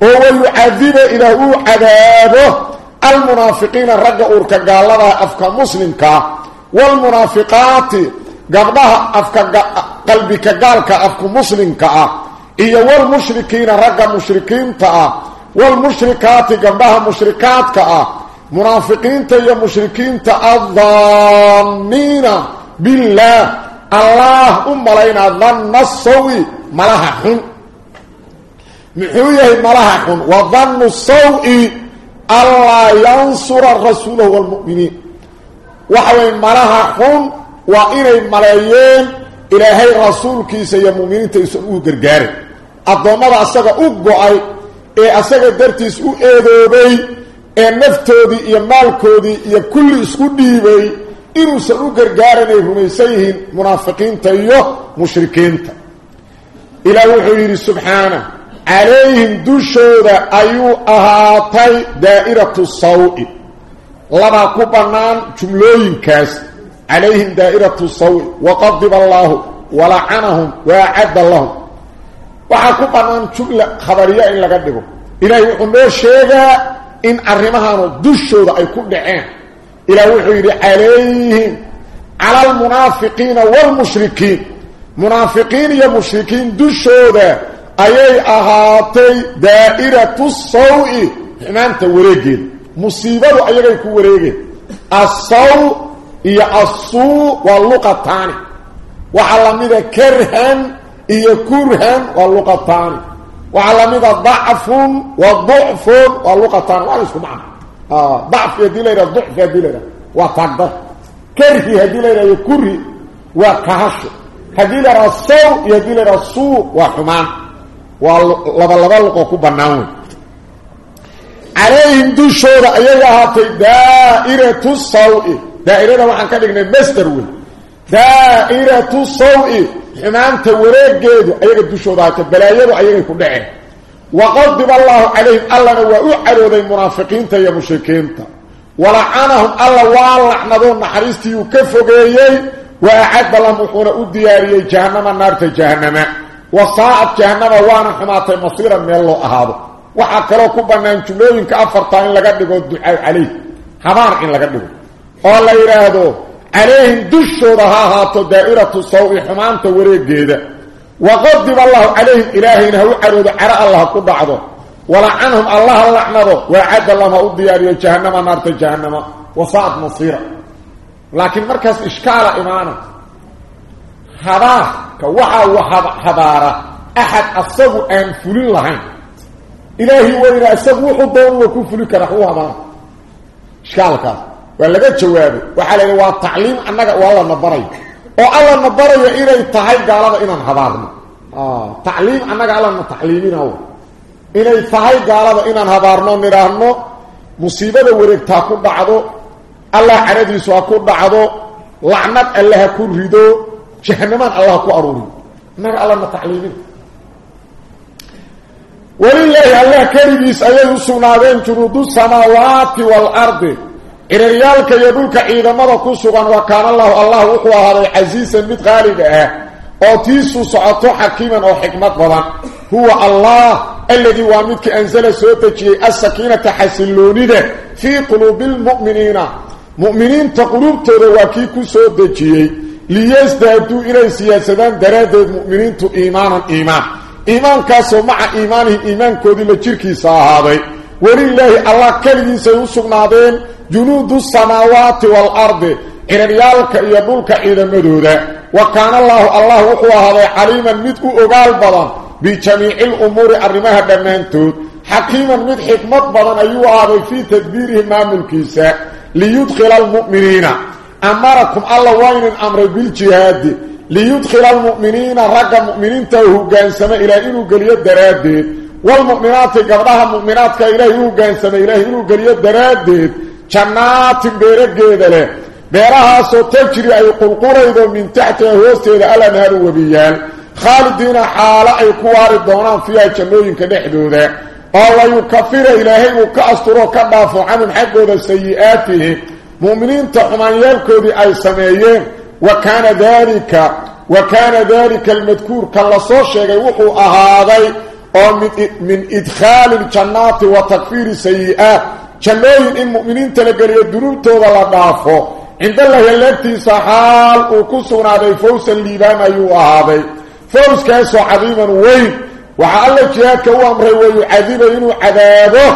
Oo wayucadiba ilaah uu cadaabo almunaafiqiina ragga uurka gaaladaha afka muslimkaa waalmunaafiqaati gabdhaha afka qalbika gaalka afku muslimka ah iyo walmushrikiina ragga mushrikiinta ah walmushrikaati gabdhaha mushrikaadka ah munaafiqiinta iyo mushrikiinta addaanniina billaah allaah u malaynaa danna sawi malaha xun. Muxuu yahay malaha xun? Wa dannu sawi allaa yansura rasuulahu walmuminiin waxa way waa inay maleeyeen ilaahay rasuulkiisa iyo mu'miniinta isan u gargaaray addoommada asaga u go'ay ee asaga dartiis u eedoobay ee naftoodii iyo maalkoodii iyo kulli isku dhiibay inuusan u gargaaran ay rumaysan yihiin munaafiqiinta iyo mushrikiinta. Ilaah wuxuu yidhi subxaana calayhim dushooda ayuu ahaatay daa'iratu saw-i. Labaa ku bannaan jumlooyinkaas. عليهم دائرة الصوء وقضب الله ولعنهم وعد الله وحاكم أن تبلع خبرياء لقدبه إلا يقول. له الشيخة إن أرمهان دشوا ذا يكون لعين إلا يقول عليهم على المنافقين والمشركين. منافقين يا مشركين دشوا ذا أي أهاتي دائرة الصوء إما أنت وريقين. مصيبة أيها يكون وريقين الصوء iyo asuu waa luqataani waxaa lamida karhan iyo kurhan waa luqataani waxaa lamida dacfun wa ducfun waa luqataani waa isku macno. Ah, dacfi haddii layidhaha ducfi haddii layidhaha waa taagdar karhi haddii layidhaha kurhi waa kahasho. Haddii layidhaha saw iyo haddii layidhaha suu waa xumaan. Waa laba luqo ku bannaan wey dushooda ayaga ahaatay daa'iratu sawi. دائرة وحن كدقنا مستر وي دائرة الصوء حمان توريك جيدو أيها دو شورة هاتي بلايدو أيها كبناون وغضب الله عليهم الله وأعرض المنافقين يا مشركين ولعنهم الله ولعنهم نحريستي وكفقيي وأعد لهم وحونا الدياري جهنم النار جهنم. وصاعد جهنم وأنا حماتي مصيرا من الله أهابه. وحكروا كبنا جملوين كأفرطان لقدقوا الدعاء عليه. حمار إن قال يرادوا عليهم دشوا ذهاها دائرة الصوء حمان توريق جيدا وغضب الله عليهم إلهي هو عرض عراء الله كل بعضه ولعنهم الله لعنه وعد الله الديار جهنم نار جهنم وصعد مصيرا لكن مركز إشكال إيمانا هذا كوحا وحضارة أحد أصبو أن فلين لهين إلهي وإلى أصبو حضون وكو فلين كرحوها waa laga jawaabo waxa la waa tacliim anaga oo alla oo alla na barayo inay tahay gaalada inaan habaarno. Ah, tacliim anaga alla na tacliiminaw inay tahay gaalada inaan habaarno nidhaahno musiibada wareegta ku dhacdo allah cadhadiisu ha ku dhacdo lacnad alle ku rido jahanamaan alla ha ku aruuriyo. Annaga alla na tacliimina. Walilaahi allah keligiis ayay u sugnaadeen junuudu samaawaati إريالك يدولك عيدمدا كسوغان وكان الله الله وحو هذا عزيزا مد غالب آه أو تيسو سعطو حكيما أو حكمت بضان هو الله الذي وامدك أنزل سوتجي السكينة حسلوني ده في قلوب المؤمنين مؤمنين تقلوب ترواكي كسوتجي ليزدادوا إلى سياسدان دراد المؤمنين تو إيمانا إيمان إيمان كاسو مع إيمانهم إيمان كودي لجركي صاحبي ولله الله كلمه سيسقنادين جنود السماوات والأرض إرميالك يدولك إذا مدودة وكان الله الله أخوها عليما مدك أغال بضا بجميع الأمور أرمها بمانتود حكيما مد حكمة بضا أيها هذا في تدبيره ما ملكيسا ليدخل المؤمنين. أمركم الله وين الأمر بالجهاد؟ ليدخل المؤمنين رقى مؤمنين تهو قانسما إلى إنو قليد درادد والمؤمنات قبضها مؤمنات كإله قانسما إله إنو قليد درادد جنات بيرغيدله بيرها سوتجري أي قلقريد من تحت هوستيل الا نهر وبيان خالدين حاله أي كوار دونان في اي جنوين كدخدوده أو يكفر إلهي وكأسترو كدافو عن حق السيئاته مؤمنين تحمانيال كودي أي سمية. وكان ذلك وكان ذلك المذكور كلا سو شيغي وху اهاداي أو من إدخال الجنات وتكفير السيئات جلوي ان المؤمنين مؤمنين تلغلي دروتودا لا دافو عند الله يلتي صحال وكسونا دي فوز اللي دام ايو هذا فوز كان سو عظيما وي وعلى جهك هو أمر وي عظيما انه عذابه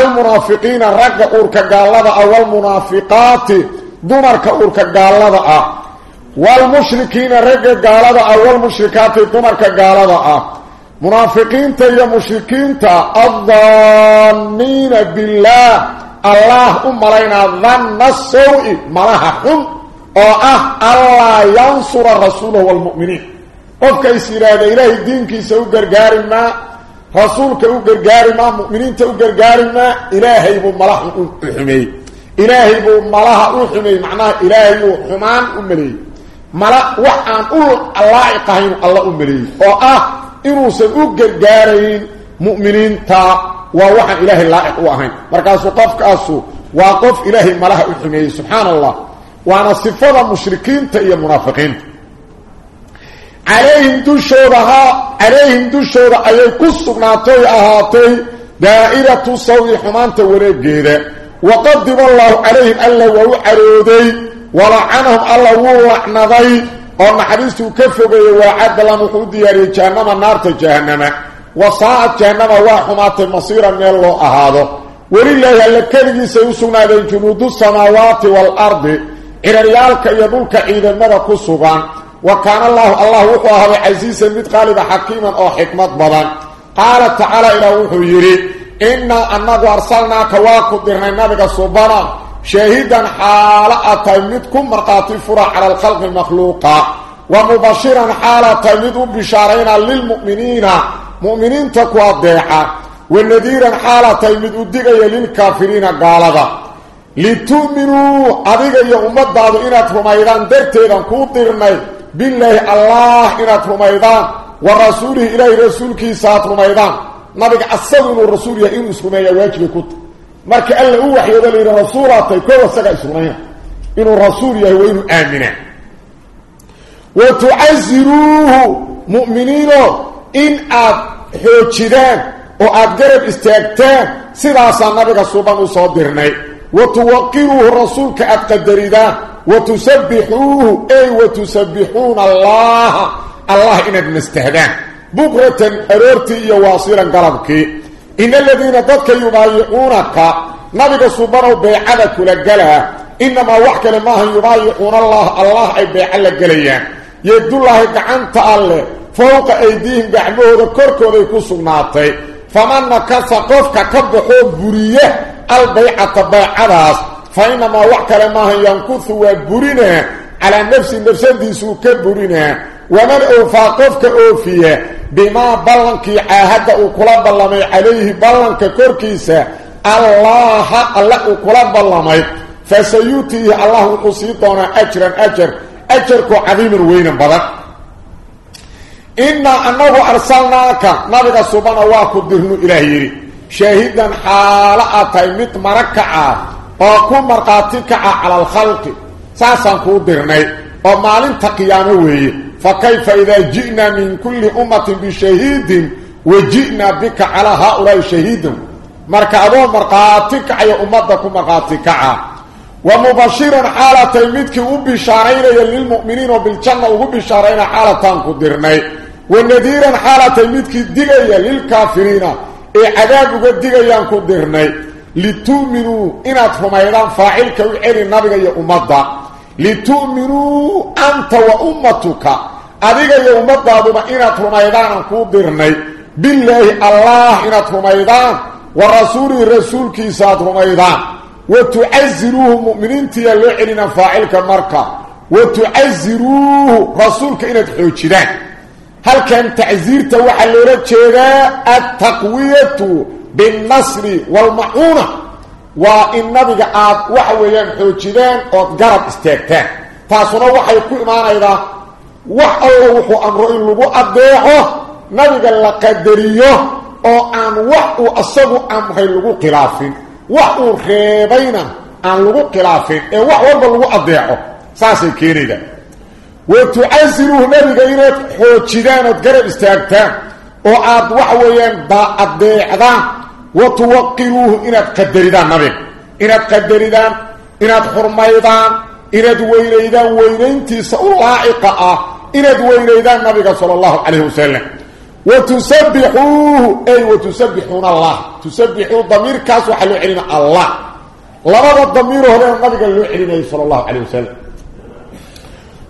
المنافقين رجع اورك غالبا اول منافقات دمرك اورك غالبا والمشركين رجع غالبا اول مشركات دمرك غالبا منافقين تا يا مشركين تا الظنين بالله اللهم علينا ظن السوء ملاحكم أو آه الله ينصر الرسول والمؤمنين قفك يسير هذا الدين كي يسير قرقار رسول رسولك قرقار ما مؤمنين تقرقار ما إلهي بو ملاحكم إلهي بو ملاحكم معنى إلهي بو حمان أمري ملاح وحان أول الله يقهين الله أمري أو آه inuusan u gargaarayn mu'miniinta waa waxaan ilaahay laaciq u ahayn. Markaasuu qofkaasu waa qof ilaahay malaha u xumeeyey subxaana allah waana sifada mushrikiinta iyo munaafiqiinta. Calayhim dushooda ha calayhim dushooda ayay ku sugnaatoy ahaatay daa'iratu sawi xumaanta wareegeeda waqadiba allaahu calayhim alla waa u carooday. Walacanahum alla wuu lacnaday أن حديثه كفه وعد الله مخلود ياري جهنم نار تجهنم وصاعة جهنم وحمات المصير من الله أهاده ولله الكلب سيسونا ذي جمود السماوات والأرض إلى ريالك يبولك إذا مرق السبان وكان الله الله وقوه عزيزا متقالب حكيما أو حكمت بضا قال تعالى إلى وحو يري إنا أنه أرسلناك واقدرنا نبقى السبانا شهيدا حالة تيمدكم مرقاتي فرع على الخلق المخلوقة ومبشرا حالة تيمدوا بشارين للمؤمنين. مؤمنين تكوى الضيحة والنذيرا حالة تيمدوا ديغي للكافرين قالبا. لتؤمنوا أبيغا يا أمد بعض إناتهم أيضا درتيغا كوطرني بالله الله إناتهم أيضا ورسوله إليه رسولك ساتهم أيضا نبيك أصدنوا الرسول يا إنسهم يا واجب كوطر مرك الله هو وحيد لي رسولا تيكو سغيسونيا انه رسول يا وين امنا وتعزروه مؤمنين ان اب هوجيدان أو اقرب استكته سدا سنبغ صوبن صدرني وتوقره الرسول كاقدريدا وتسبحوه اي وتسبحون الله الله ان نستهدان بكره ارتي يواصرا قلبك in aladiina dadka yubaayicuunaka nabiga subanow beecada kula galaa inamaa wax kale maahan yubaayicuuna allaha allah ay beeca la gelayaan yedullaahi gacanta alleh fowqa aydiihim gacmahooda korkooday ku sugnaatay faman nakasa qofka ka baxoo buriya albaycata beecadaas fa inamaa wax kale maahan yankusu waa burinaa calaa nafsi nafsadiisuu ka burinaa waman owfaa qofka oofiya عاهد أكلا بلمي عليه بلنك كركيسة الله الله أكلا بلمي فسيوتيه الله قصيطنا أجرا أجر. أجرك عظيم وين بدك إنا أنه أرسلناك. نبغى سبحانه وقدرنا إلهي. شاهدا حالة مت مركعة. ji'naa min kulli ummatin bishahiidin wa ji'naa bika calaa فكيف إذا جئنا من كل أمة بشهيد وجئنا بك على هؤلاء شهيد مركعدون مرقاتك أي أمتك مرقاتك ومبشرا حالة مدك وبشارين للمؤمنين وبالجنة وبشارين حالة قدرني ونذيرا حالة مدك دقيا للكافرين اي عذابك دقيا قدرني لتؤمنوا إن أتفهم أيضا فاعلك وعلي النبي يا أمتك لتؤمنوا أنت وأمتك. أذيك يوم الضادوا إنا ترميضان كبيرني بالله الله إنا ترميضان ورسول الرسول كيسا ترميضان وتعزروه مؤمنين تيالعلنا فاعلك مركة وتعزروه رسولك إنا تحيوشدان هل كان تعزير توحى اللي رجل التقوية بالنصر والمعونة. وإن نبيك عاد وحويان حوجدين وقرب استيكتين فأصنا وحي كل ما رأينا وح الله وحو أمره اللبو أبديحه نبيك اللقدريه وأن وحو أصبو أمه اللبو قلافين وحو خيبين أن لبو قلافين وحو أمه اللبو أبديحه ساسي كيريدا وتعزلوه نبيك إلى حوجدين وقرب استيكتين وعاد وحويان با أبديحه وتوقروه إن تقدردان نبيك. إن تقدردان إن تحرميدان إن تويريدان ويرين تيسو لائقاء إن تويريدان نبيك صلى الله عليه وسلم. وتسبحوه أي وتسبحون الله. تسبحوا ضمير كاسو حلو علينا الله. لرد الضمير هنا النبيك اللو علينا صلى الله عليه وسلم.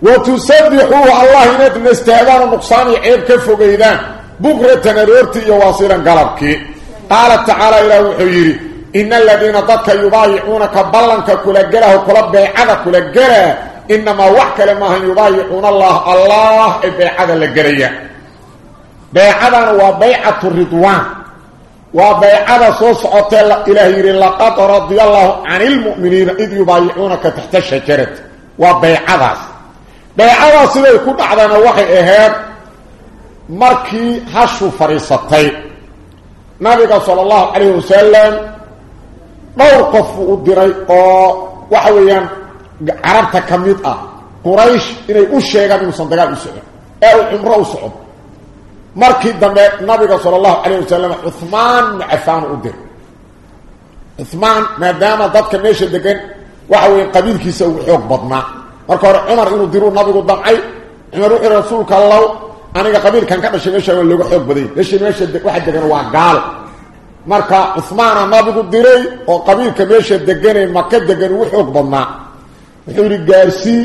وتسبحوه الله إن تستعدان النقصاني عيب كفو قيدان. بغرة نرورتي يواصيرا قلبكي قال تعالى إلى وحير إن الذين ضك يبايعونك بلنك كل جره كل بيعك كل جره إنما وحك لما يبايعون الله الله بيعك لجريا بيعك وبيعة الرضوان. وبيعه صوصعه إلى إلهي لقد رضي الله عن المؤمنين إذ يبايعونك تحت الشجرة. وبيعك. بيعك سيكون بعدنا وحي اهاب مركي حشو فريستين نبي صلى الله عليه وسلم موقف الدرعي وحويا عربتا كميطة آه. قريش إنه أشيغة من صندقات السعر أو عمرة صعب مركي دمي نبيك صلى الله عليه وسلم عثمان عفان الدرعي عثمان ما دام ضدك ميشي دقين وحويا قبيل كيسا وحيوك بضنا مركور عمر إنه ديرو نبيك الدمعي عمره رسولك الله. Aniga qabiilkan ka dhashay meesha waa looga xoog badanya meesha meesha waxa degan waa gaalo marka cuhmaana nabigu diray oo qabiilka meesha deganay maka degan ugu xoog badnaa wuxuu yidhi gaarsii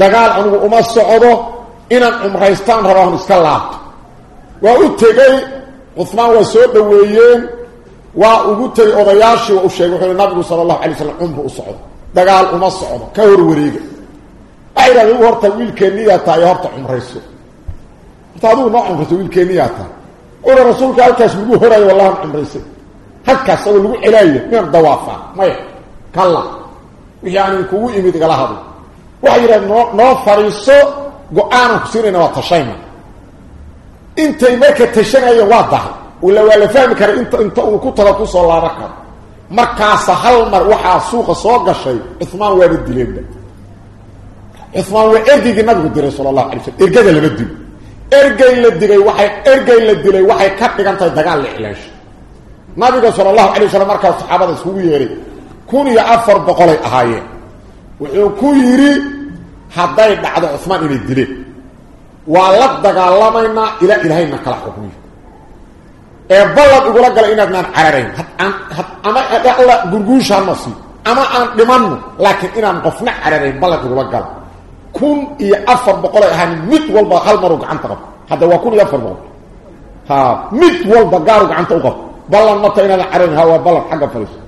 dagaal anigu uma socdo inaan cumraystaan rabahon iska laabto waa u tegey cuhmaan waa soo dhoweeyeen waa ugu tegey odayaashii waa u sheegay wuxuu nabigu sala allahu alay slam cumru u socdo dagaal uma socdo ka hor wareega waxay yidhahdeen igu horta wiilkeenniyaa tahay ee horta cumrayso halkaas lagu horaayo wallahan cumraysay halkaas agoo lagu celaayo mian dawaafaa maya kalla wixii aanin kugu imid igala hadlo waxay yidhahdeen noo noo fadhiiso go-aanan ku siinayna waa tashayna intay marka tashanayeen waa dahay ila waa la fahmi karay inta inta uu ku tago kusoo laaban karo markaasa hal mar waxaa suuqa soo gashay cuhmaan waaba dileenba cuhmaan waa ergeygii nabigu diray sala allahu alay slm ergada lama dilo ergey la dilay waxay ergey la dilay waxay ka dhigan tahay dagaal la iclaasho nabiga sala allahu alay wasalam markaa saxaabada iskugu yeeray kun iyo afar boqolay ahaayeen. Wuxuu ku yidhi hadday dhacdo cuhmaan inay dileen. Waa la dagaalamaynaa ilaa ilaahayna kala xukmiyo ee ballan igula gala inaadnaan cararayn ama alla gurguushaana sii ama aan dhimanno laakiin inaan qofna cararayn ballan igula gala kun iyo afar boqolay ahaan mid walba hal maruu gacanta qabto hadda waa kun iyo afar boqol. Ha mid walba gaaru gacanta u qabto ballan mata inaadan cararayn ha waa ballan xagga fariiso.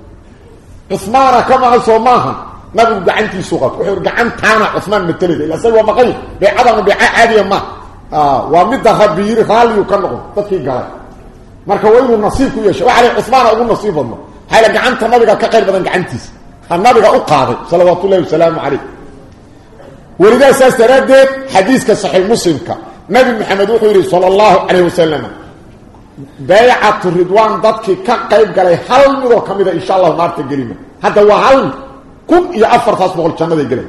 Cusmaana ka mahan soo maaha nabigu gacantiisu qabto wuxuu gacantaana cusmaan matalida ila isaga waa maqay beecadana beeca caadiya ma. Waa midda rabbi yiri raalliyu ka noqdo dadkii galay marka waa inuu nasiib ku yeesho waxa leh cusmaana ugu nasiib badno hayla gacanta nabiga ka qayr badan gacantiisa. Ha nabiga welidaa saas daraaddeed xadiiska saxiix muslimka nabi maxamed wuxuu yidhi sala allahu calayh wasalam baycatu ridwaan dadkii ka qayb galay hal midoo ka mida insha allahu naarta gelima. Hadda waa hal kun iyo afartaas boqol jannaday gelay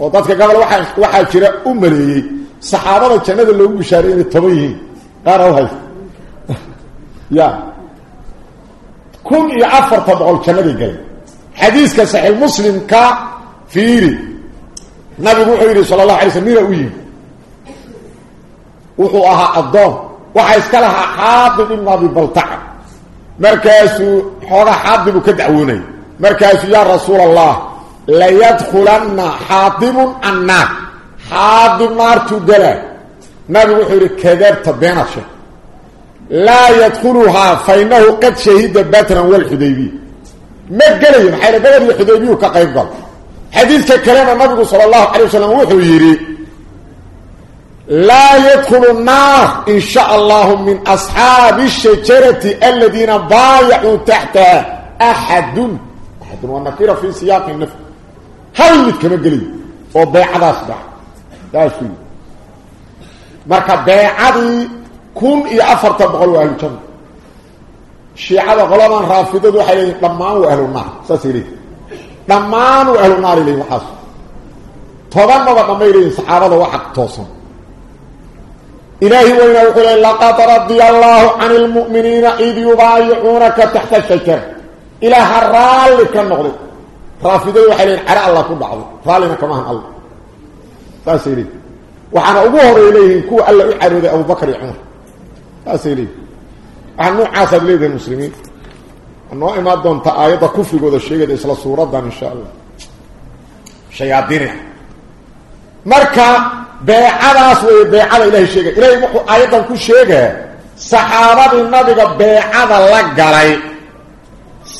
oo dadka gabal waaa waxaa jira u maleeyey saxaabada jannada loogu bishaaray inay toban yihiin. Qaar u haysta ya. Kun iyo afarta boqol jannaday gelay xadiiska saxiix muslimka fiiri nabigu wuxuu yidhi sala allah alay sl mina u yimi wuxuu ahaa addoon. Waxaa iska lahaa xaadib ibn abi baltaca markaasuu xoogaa xaadibu ka dacwoonaya markaasuu yaa rasuul allah layadkulanna xaadibun annaar. Xaadib naartuu galaa nabigu wuxuu yidhi kadabta beenad sheeg laa yadkuluhaa fa inahu qad shahida badran walxudaybiya ma gelayo maxaa yh badar iyo xudaybiyuu ka qayb xadiidka kalena nabigu sala allahu calay wasalam wuxuu yidhi laa yadkulu naar in sha allahu min asxaabi shajarati aladiina baayacuu taxtaha axadun axadun waa nakira fii siyaaqi nafr hal mid kama gelay oo beecadaas dhaca saasuu yii marka beecadii kun iyo afartan boqol waa ahlujanna shiicada qoladan raafidadu waxay leeyihiin dhammaan waa ahlunaar saasay leeyihiin dhammaan waa ahlu naar leeyihiin waxaas. Tobanaba dhamay leeyihiin saxaabada waa toosan. Ilaahi weyna wuxuu leey laqad radia allaahu cani lmu'miniina id yubaayicuunaka taxta shajar. Ilaaha raalli ka noqday. Raafiday waxay leeyihiin cere allah ku dhacday raallina kamahan alla. Saasay leeyihiin waxaana ugu horey leeyihiin kuwa alla u carooday abubakar iyo cumar. Saasay leeyihiin waxaa noocaasaad leedahay muslimiin noo imaan doonta aayadda kufrigooda sheegayda isla suuradan insha allah. Shayaadiina eh. marka beecadaas wey beecada ilahay sheegay. Ilahay wuxuu aayaddan ku sheegaa saxaabadii nabiga beecada la galay.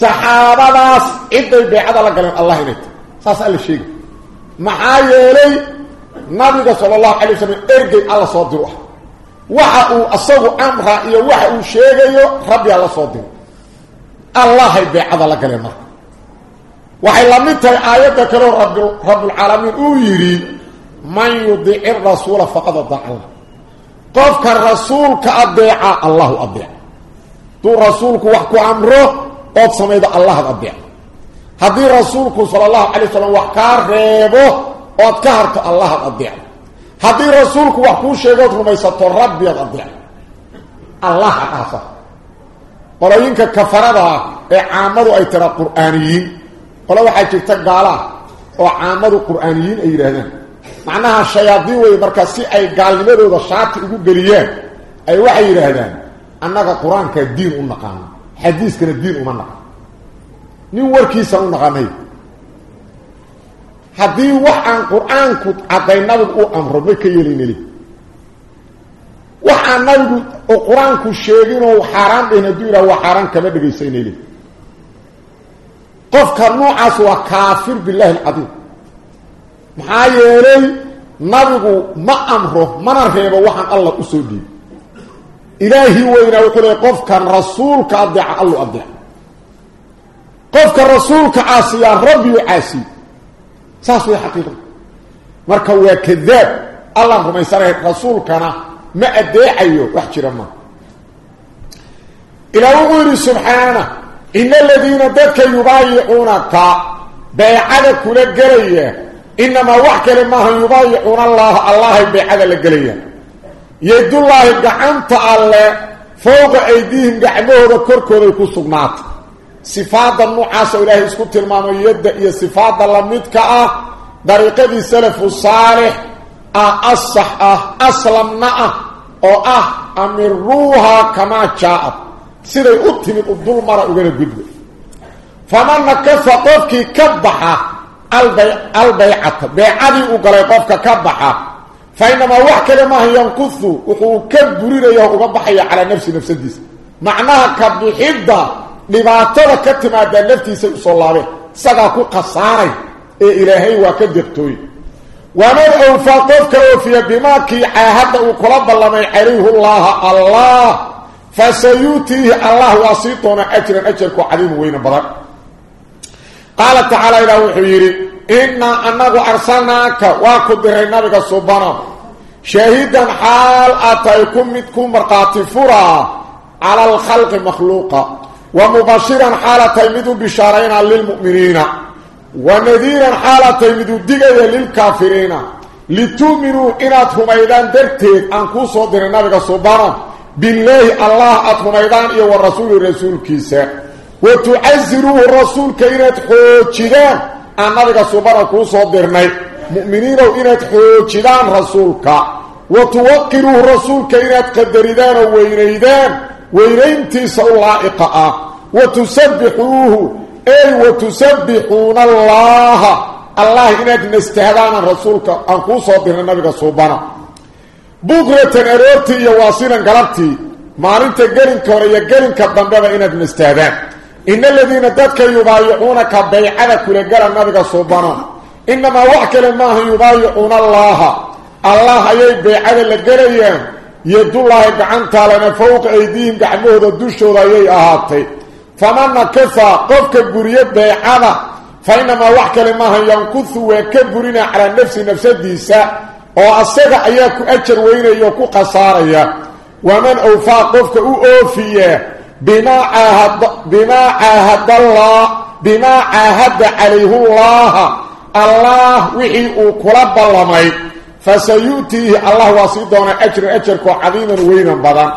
Saxaabadaas ciday beecada la galeen allah inay tahy saas alla sheegay. Maxaa yeelay nabiga sala allahu calay wasalam ergey alla soo diru ah waxa uu asagu amra iyo waxa uu sheegayo rabbi alla soo diro allahay beecada la galeen marka. Waxay la mid tahay aayadda kaleo rabbulcaalamiin uu yidhi man yudiici rasuula faqad adaaca allah qofka rasuulka adeeca allahu adeec hadduu rasuulku wax ku amro ood samaydo allahad adeec haddii rasuulku sala allahu calay wasalam wax kaa reebo ood ka harto allahad adeec haddii rasuulku wax kuu sheegood rumaysato rabbiad adeec allaha dhahsa أضيع الله أعصى قرأينك كفرها عامدوا أي ترى قرآنيين قلوا حاجة تقالا وعامدوا قرآنيين أي رهدان macnaha shayaadiin wey marka si ay gaalnimadooda shaati ugu geliyaan ay waxay yidhaahdaan annaga qur-aanka diin u naqaano xadiiskana diin uma naqano nin warkiisaan u naqanay haddii wax aan qur-aanku cadday nabigu u amro ma ka yelineli wax aan nabigu oo qur'aanku sheeginoo xaaraan dhihin hadduu yidhaha waa xaaraan kama dhegaysayneli qofka noocaas waa kaafir billaahi alcadiim. Maxaa yeelay nabigu ma amro mana reebo waxaan allah u soo dhiibay ilaahii weynaa wuxuu leey qofkan rasuulka adeeca allu adeec qofka rasuulka caasiyaa rabbi u caasiy saas way xaqiiqa marka waa kadaab. Allaan rumaysanay rasuulkana jira ma ilaa wuxuu yidhi subxaana ina aladiina dadka yubaayicuunaka beecada kula gelaya إنما وحكى لما يبايعون الله الله بيعد لقليا يد الله قعنت الله فوق أيديهم قعموه ذكركو ذيكو سقنات صفات النعاس إلهي اسكت المام يد صفات اللمدك أه طريقة السلف الصالح. Ah, asax ah aslamna ah oo ah amiruuhaa kamaa jaa-ad siday u timid u dul mara ugana gudba faman nakafa qofkii ka baxa alba albaycata beecadii uu galay qofka ka baxa fa inamaa wax kale maaha yankuhu wuxuu ka burinaya o uga baxaya calaa nafsi nafsadiisa. Macnaha ka bixidda dhibaatada ka timaadaa naftiisay u soo laabeen. Isagaa ku khasaaray ee ilaahay waa ka deqtooye ومن أوفى قفك أوفي بما كي عاهد وقلب الله يحريه الله الله فسيوتيه الله وسيطنا أجرا أجرك عظيم وين بدر قال تعالى إلى وحيري إنا أنه أرسلناك وكدر النبي سبحانه. شهيدا حال أتيكم متكم مرقات فرا على الخلق مخلوقا ومبشرا حال تيمدوا بشارين للمؤمنين. ونذيرا حال تيمدوا دقيا للكافرين. لتؤمنوا إناتهم أيضان درتين أنكو صدر النبي سبحانه. بالله الله أتهم أيضان إيا والرسول الرسول كيسا وتعزروه الرسول كإنات حوشدان النبي سبحانه كو صدرني مؤمنين وإنات حوشدان رسولك. وتوقروه الرسول كإنات قدردان وينيدان. وينينتي سأولائقاء وتسبحوه أي وتسبحون الله. الله إنك نستهدان رسولك. أنكو صدر النبي صوبنا بكرة أروتي يواصينا قلبتي ما أنت قلن كوريا قلن كالضنبابة إنك نستهدان إن الذين تدك يبايعونك بيعنا كل قلن النبي صوبنا إنما وحكل ما يبايعون الله. الله يي بيعنا لقليا يد الله بعنتا faman nakasa qofka buriyo beecada fa inamaa wax kale maaha yankusu waa ka burina calaa nafsi nafsadiisa oo asaga ayaa ku ajar weynaya oo ku khasaaraya. Waman awfaa qofka u oofiya bimaa caahadalla bimaa caahadda calayhullaaha allaah wixii uu kula ballamay. Fa sayu'tiihi allah waa sii doonaa ajran ajarkoo cadiiman weynan badan.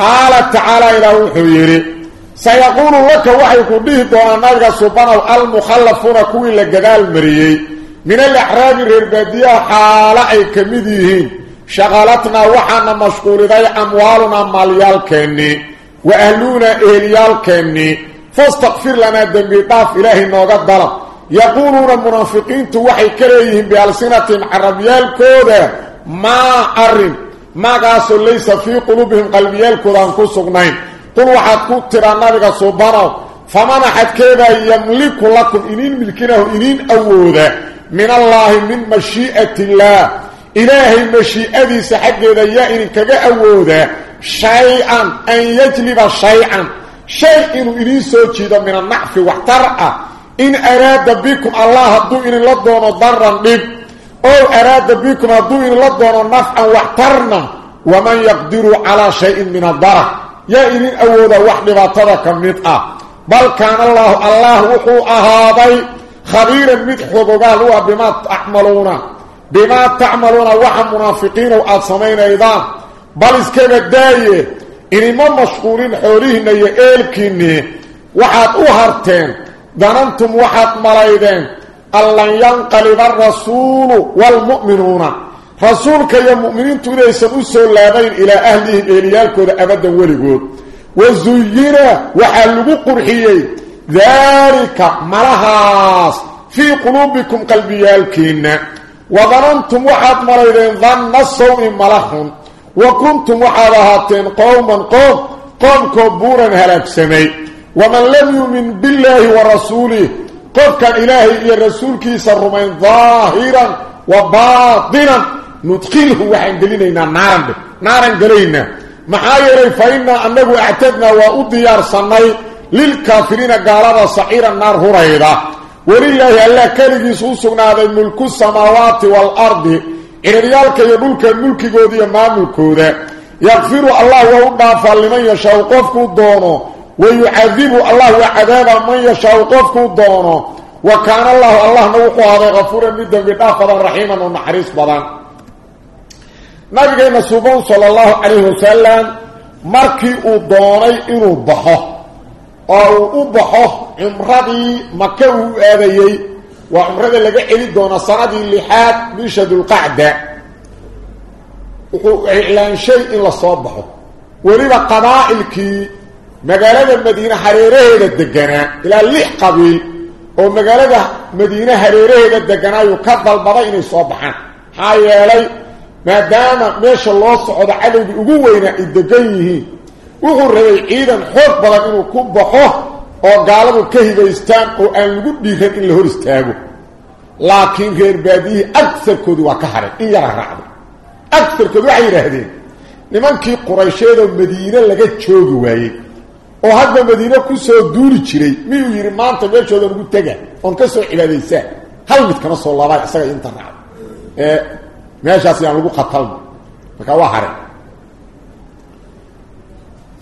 قال تعالى إلى وحيري. سيقول لك وحي قده دون نبغى سبحانه المخلفون كوي لقدال مريي. من الأحراب الربادية حالة كمديهين شغلتنا وحنا مشغول ذي أموالنا ماليال كني وأهلونا إهليال كني فاستغفر لنا الدنبيطاف إلهي نوغد ضرب يقولون المنافقين توحي كريهم بألسنة عربيال كودة. ما أرم. maagaasoo laysa fii quluubihim qalbiyaalkoodaan ku sugnayn. Qul waxaad ku tiraa nabiga subanow faman axadkeedaa yamliku lakum iniin milkinahu iniin awooda. Min allaahi min mashii'ati illaah ilaahay mashii'adiisa xaggeeda yaa idinkaga awoodaa shay-an an yajliba shay-an. Shay inuu idiin soo jiido min annacfi waxtar ah. In araada bikum allah hadduu idinla doono daran dhib. أو أراد بكم هدو إن لدون نفعا واحترنا ومن يقدر على شيء من الضرر يا إن أولا وحد باتدك مدأ بل كان الله الله وحو أهاضي خبيرا مدحو قالوا بما تعملون. بما تعملون وحا منافقين وآسمين أيضا. بل اسكيب الداية إن ما مشغولين حوليهن يأيلكين وحاد أهرتين ظننتم وحد ملايدين. أن ينقلب الرسول والمؤمنون. رسولك يا مؤمنين تليس أسوا اللابين إلى أهلهم إليالكم أبدا ولقود وزينا وحلقوا قرحيي ذلك ملهاس في قلوبكم قلبيالكين. وظننتم وحد ملايدين ظن الصوم ملهن وكنتم وحدهاتين قوما قوم قوم كان إلهي يا رسول كيس الرمين ظاهرا وباطنا ندخله وحين قلنا نارا نارا قلنا محايري فإنا أنه اعتدنا وأضيار صنعي للكافرين قالوا صعير النار هريرا ولله ألا كالي سوسنا هذا ملك السماوات والأرض إن ريالك يبلك الملك قودي ما ملكوذا يغفر الله wayucadibu allah waa cadaaba man yashaau qofkuu doono wa kaana allahu allahna wuxuu ahday kafuuran mid dembi dhaaf badan raxiiman oo naxariis badan nabigeena suban sala allahu calayhi wasalam markii uu doonay inuu baxo oo uu u baxo cumradii maka uu aadayey waa cumrada laga celi doona sanadii lixaad bisha wuxuu iclaan in la baxo weliba qabaa'ilkii magaalada madiine hareeraheeda deganaa ilaa lix qabiil oo magaalada madiine hareeraheeda deganaayuu ka dalbaday inay soo baxaan maxaa yeelay maadaama meesha loo socdo cadowgii ugu weynaa ay degan yihiin wuxuu rabay ciidan xoog badan inuu ku baxo oo gaaladu ka hibaystaan oo aan lagu dhiiran in la hor istaago laakiin reer baadiyihii agarkoodii waa ka haray in yara raacday agarkood waxay yidhaahdeen nimankii quraysheedoo madiine laga joogi waayey oo hadda madiine ku soo duuli jiray miyuu yidhi maanta meeshoodan ugu tega oon ka soo cibaadaysaan hal mid kama soo laabaa isaga inta raacdo ee meeshaas yaan lagu qatalno marka waa hare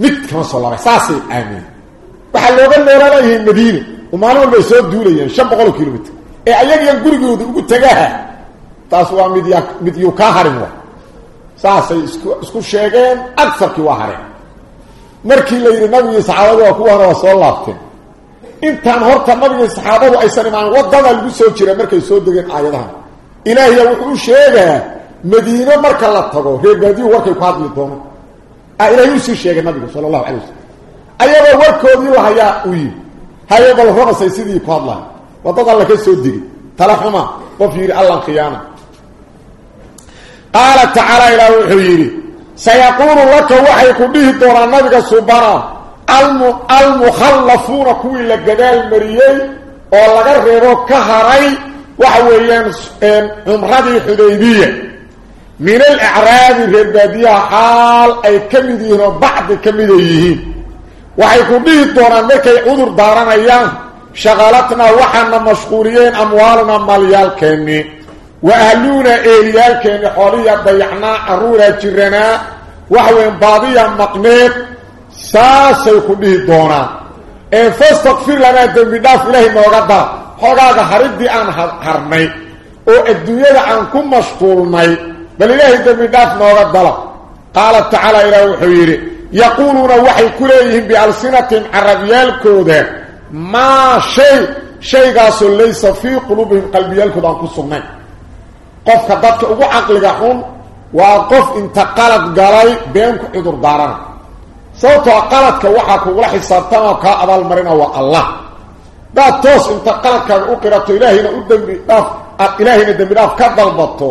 mid kama soo laabay saasay aamin waxaa looga noolanayahay madiine oo maalin walba ay soo duulayeen shan boqol oo kilomitr ee ayagiyan gurigooda ugu tagaha taas waa mid ya mid yuu kaa harin wa saasay isku isku sheegeen agsarkii waa hareen markii la yidhi nabigii saxaabadu waa kuwana waa soo laabteen. Intaan horta nabigii saxaabadu aysan imaan waddada lagu soo jira markay soo degeen aayadahan. Ilaahiya wuxuu u sheegaa madiine marka la tago reer baadiyuhu warkay ku hadli doono ah ilaahay u sii sheegay nabigu sala allahu calay wasalam ayagoo warkoodii lahayaa u yimi haye bal rabasay sidii ku hadlahay wadad alla ka soo digi tala xuma qof yidhi allan khiyaana qaala tacaala ilaah wuxuu yidhi سيقول لك وحي قديه دورا نبغا سبرا الم المخلفون كوي لجدال مريي أو لغا ريرو كهري وحويان إن عمره حديبية. من الإعراب في الباديه حال أي كميدين بعض كميدين وحي قديه دورا نك عذر دارانيا شغلتنا وحنا مشغولين أموالنا ماليال كني وأهلونا إيريالك نحولية ضيحنا أرورة جرنا وحوين باضية مقنيت ساس يخده الدونا فاستغفر لنا دم بداف له موغدا حقاق حردي عن حرمي وإدوية عنكم مشطولني بل إله دم بداف موغدا قال تعالى إلى وحويري. يقولون وحي كليهم بألسنة عربية الكودة ما شيء. شيء قاسوا ليس في قلوبهم قلبية الكودة ان سنين been ku cudur daarana sababtoo qaladka waxaa kugula xisaabtamoo kaa abaalmarina waa allah daad toos inta qaladkaaga u qirato ilaahayna u dembi dhaaf aad ilaahayna dembi dhaaf ka dalbato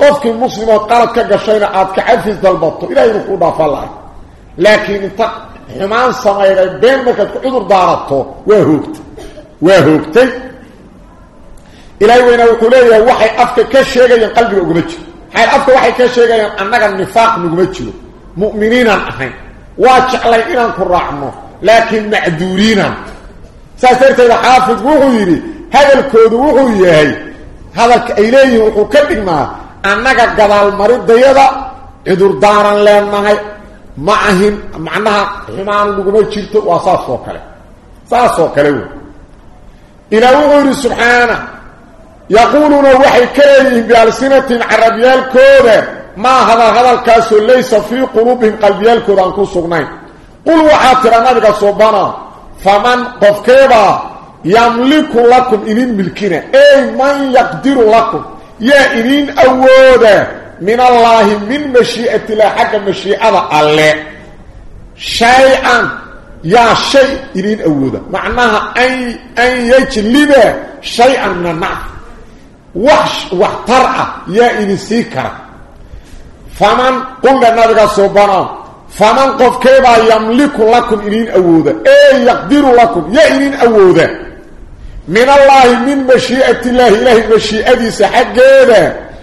qofkii muslimood qalad ka gashayna aad ka cafis dalbato ilahayna kuu dhaafaa la-ay laakiin inta xumaan samayday been markaad ku cudur daarato waa hoogtay waa hoogtay إلهي وين وكليه وحي أفك كشيغي قلبي اوغمج حي أفك وحي كشيغي انغا نفاق نغمجو مؤمنين إحنا واجعل ايران كرحمه لكن معذورين سافرت لحافظ وغيري هذا الكود وغو يهي. هذا ايلهي و كدغما انغا غبال مريديدا ادور داران لماي معهم معناها حمان نغمجيرتو واساسو كلي ساسو كلي إلى وغيري سبحانه. يقولون وحي كريم بألسنة عربية الكودة ما هذا هذا الكاس ليس في قلوبهم قلبية الكورة قل وحاتر نبقى صوبانا. فمن قفكيبا يملك لكم إذن ملكين أي من يقدر لكم. يا إذن أود من الله من مشيئة إلى حق مشيئة الله. شيئا. يا شيء إذن أود معناها أي, أن يجلب شيئا من النعف. Wax wax tar ah yaa idin sii kara. Faman qulna nabiga subana faman qofkeebaa yamliku lakum idin awooda. Ee yaqdiru lakum yaa idin awooda. Min allaahi min mashii'ati illaahi ilaahay mashii'adiisa xaggeeda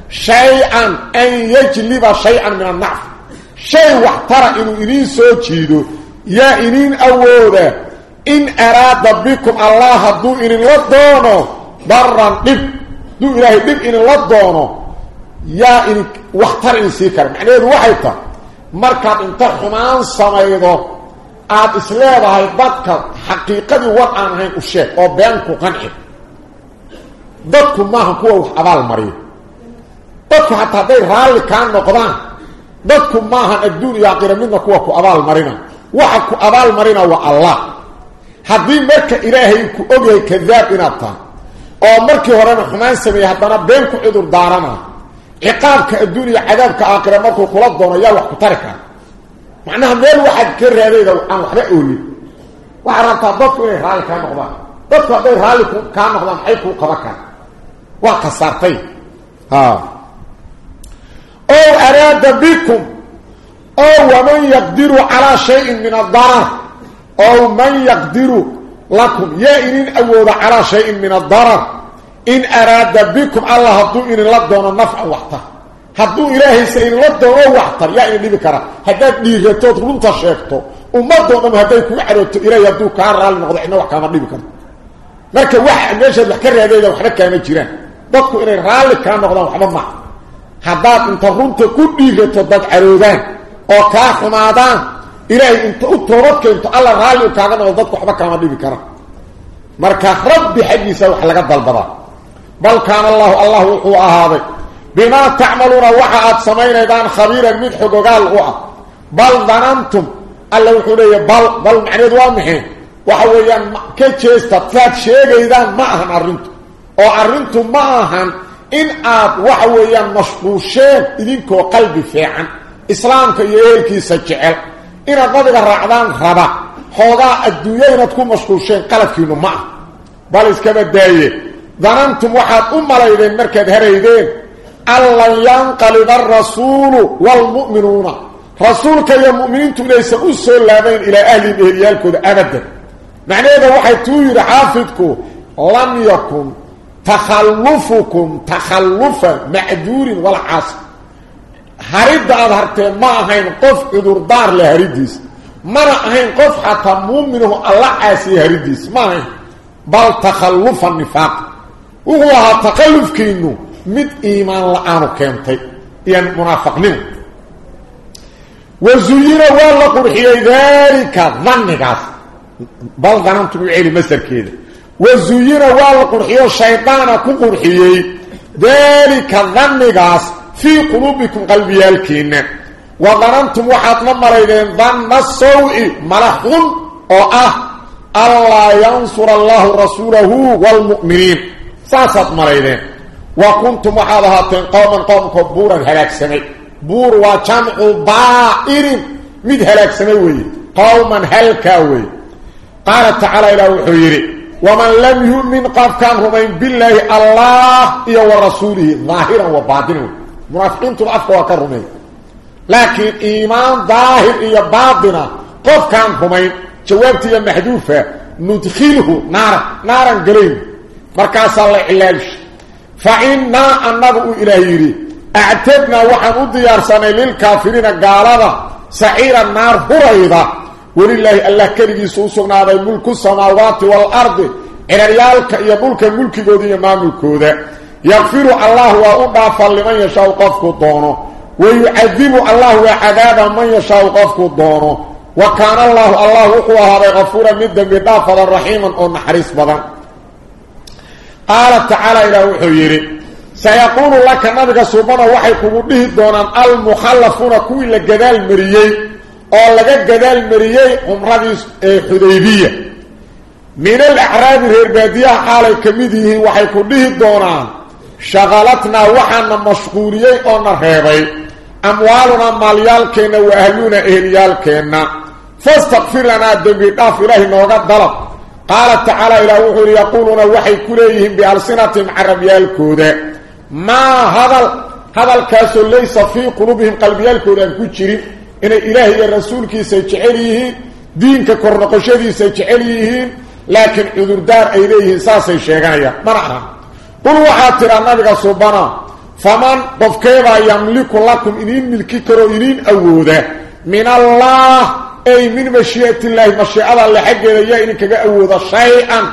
shay-an an yajliba shay-an min annacf shay wax tara inuu idiin soo jiido yaa idin awooda. In araada bikum allah hadduu idinla doono daran dhib دو إلهي دب إن الله دونه يا إن واختر إنسي كرم يعني إذا وحيطة مركب انترخمان سميضه آت إسلاب هاي بدك حقيقة وطعن هاي الشيخ أو بيانكو قنعي دبكو ما هكو أبا المريض دبكو حتى دي رالي كان نقضان دبكو ما هن الدنيا غير منكو أكو أبا المرينة وحكو أبا المرينة هو الله هذه مركة إلهي كو أبيه كذاب إنا oo markii horena xumaan sameeyey haddana been ku cudur daarana ciqaabka adduun iyo cadaabka aakhira markuu kula doono yaa wax ku tari kara macnaha meel waxaad ka raadayda aan waxba oolin waxaad rabtaa dadku inay raalli kaa noqdaan dadku hadday raalli kaa noqdaan maxay kuu qaban kara waa khasaartay ha ow araada bikum ow waman yaqdiru calaa shayin min addarar ow man yaqdiru لكم. يا إنين أود على شيء من الضرر. إن أراد بكم الله هدو إن لدونا النفع وقتا هدو إلهي سإن لدونا وقتا يا إنين بكرا هدات نيهتوت من تشيكتو ومدونا مهديكو معروت إلهي يبدو كارال نغضي إحنا وقتا نبني بكرا مالك واحد من يشهد لحكري هدي إذا وحركة من جيران دكو إلهي رالي كان نغضي وحبما هدات انتغرون تكون نيهتوت دات عروبان وكاخ مادان إلهي أنت أتوبتك أنت الله غالي وكاغن وضدك وحبك ما دي بكرة مركا رب حجي سوح لقد البضاء بل كان الله الله وحو أهابي. بما تعملون وحاعت سمين إذان خبيرا من حقوقها الوحا بل ظننتم ألا وحو لي بل بل معنى دوامحين وحو يان كيتشي استطلاد شيئا إذان معهم أرنتم أو أرنتم معهم إن آب وحو يان مشبوشين إذنكو قلبي فيعا إسلامك يأيكي سجعل. Inaad nabiga raacdaan raba xoogaa adduunya inaad ku mashquulsheen qaladkiinu ma ah bal iskaba daaye danantum waxaad u malaydeen markaad haraydeen an lan yanqaliba arasuulu waalmu'minuuna rasuulka iyo mu'miniintu inaysan u soo laabayn ilaa ahlihim eheliyaalkooda abadan macnaheeda waxay tuu yidhi xaafidku lam yakun takhallufukum takhallufa macduurin walcaas haridda aada harteen ma ahayn qof cudurdaar leh hariddiisa mana ahayn qof xataa muuminahu alla caasiya hariddiisa ma ahayn. Bal takhallufa nifaaq. Wuxuu ahaa takhallufkiinu mid iimaan la'aanu keentay. Iyo munaafaqnimo. Wazuyina waa la qurxiyey daalika dhannigaas. Bal danantum u celi masarkeeda. Wazuyina waa la qurxiyo shaydaana ku qurxiyey daalika dhannigaas fii quluubikum qalbiyaalkiina wa danantum waxaadna malaydeen danna sawi mala xun oo ah allaa yansura allahu rasuulahu waalmu'miniin saasaad malaydeen. Wa kuntum waxaad ahaateen qowman qowmkoo buuran halaagsamay buur waa jamcu baa'irin mid halaagsamay weeye. Qowman halkaa weeye. Qaala tacaala ilaah wuxuu yidhi waman lam yu'min qofkaan rumayn billaahi allah iyo wa rasuulihi daahiran wa baatinan منافقين تبعفقوا كرمي لكن إيمان ظاهر إيا بعضنا قف كان همين جوابتي المحدوفة ندخله نارا نارا قليل مركز الله إلاش فإننا أنبؤ إليه أعتبنا وحمد يارسنا للكافرين قالوا سعيرا النار بريضة ولله الله كريم يسوسنا ذي ملك السماوات والأرض إلى ريالك يقولك ملك بودي ما ملكو ذي yakfiru allah waa u dhaafaa liman yashaau qofku doono. Wayucadibu allah waa cadaaba man yashaau qofku doono. Wa kaana allaahu allah wuxuu ahaaday kafuuran mid dembi dhaafadan raxiiman oo naxariis badan. Qaala tacaala ilaah wuxuu yidhi sayaquulu laka nabiga suubana waxay kugu dhihi doonaan almukhallafuuna kuwii la gadaal mariyey oo laga gadaal mariyey cumradii ee xudaybiya. Min alacraabi reer baadiyaha xaalay ka mid yihiin waxay ku dhihi doonaan shaqalatnaa waxaana mashquuliyey oo na reebay amwaalunaa maalyaalkeenna wa ahluuna eheliyaalkeenna. Fastakfir lanaa dembi dhaaf ilaahi nooga dalab. Qaala tacaala ilaah wuxuu yidhi yaquuluuna waxay ku leeyihiin bialsinatihim carabyaalkooda. Maa hadal hadalkaasoo laysa fii quluubihim qalbiyaalkooda aan ku jirin. Inay ilaah iyo rasuulkiisay jecel yihiin diinka kor noqoshadiisay jecel yihiin laakiin cudurdaar ay leeyihiin saasay sheeganayaan. Mana ahan qul waxaad tiraa nabiga subana faman qofkeebaa yamliku lakum iniin milki karoo iniin awooda. Min allah ay min mashii'ati illaahi mashiicada alle xaggeeda yaa idinkaga awooda shay-an.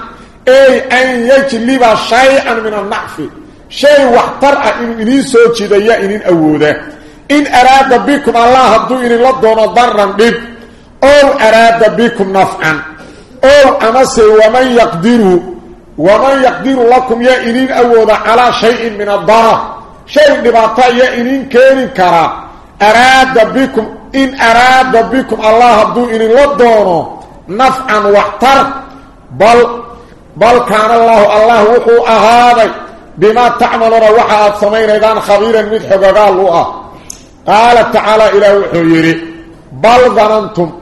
Ay an yajliba shay-an min annacfi. Shay waxtar ah inuu idiin soo jida yaa idin awooda. In araada bikum allah hadduu idinla doono daran dhib. Ow araada bikum nafcan. Ow amase waman yaqdiru ومن يقدر لكم يا إنين أود على شيء من الضرر شيء لبعطاء يا إنين كيرين كرا أراد بكم إن أراد بكم الله عبدو إنين لدونه نفعا واحتر بل بل كان الله الله وحو أهادي بما تعمل روحة السمين إذن خبيرا مدحق قال له قال تعالى إلى وحو بل ظننتم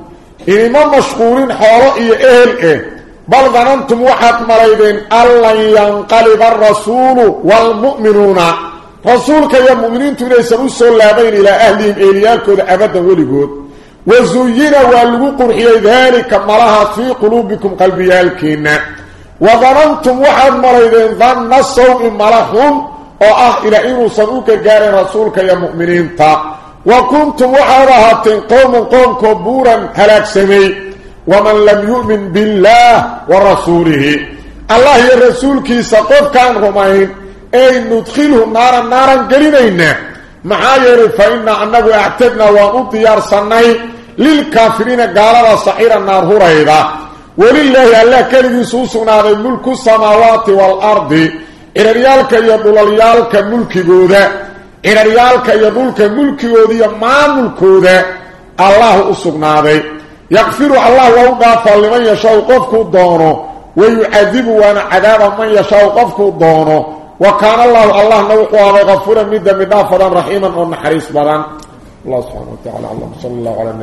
إنما مشغولين حوالا إيه إيه بل ظننتم وحد مريدين اللن ينقلب الرسول والمؤمنون. رسولك يا مؤمنين تبني سرسوا اللابين إلى أهلهم إلياكو أبدا ولقود وزينا والوقر إلى ذلك مرها في قلوبكم قلبي الكين وظننتم وحد مريدين ظن نصوا مرهم وآه إلى إنو صنوك جاري رسولك يا مؤمنين تا. وكنتم وحرهاتين قوم قوم كبورا هلاك سمين waman lam yu'min billaah wa rasuulihi allah iyo rasuulkiisa qofkaan rumayn ay nudkhilhu naaran naaran gelinaynaa maxaa yeelay fa innaa annagu actadnaa waan u diyaarsannay lilkaafiriina gaalada saciira naar hurayda welilaahi allah keligiisu u sugnaaday mulku samaawaati waalardi ciraryaalka iyo dhulalyaalka mulkigooda ciraryaalka iyo dhulka mulkigooda iyo maamulkooda allahu u sugnaaday يغفر الله وهو غفور لمن يشاء وقفك دونه ويعذب وأنا عذاب من يشاء وقفك دونه وكان الله الله نوحوه غفورا مدى مدافرا رحيما ونحريص بلان الله سبحانه وتعالى الله صلى الله عليه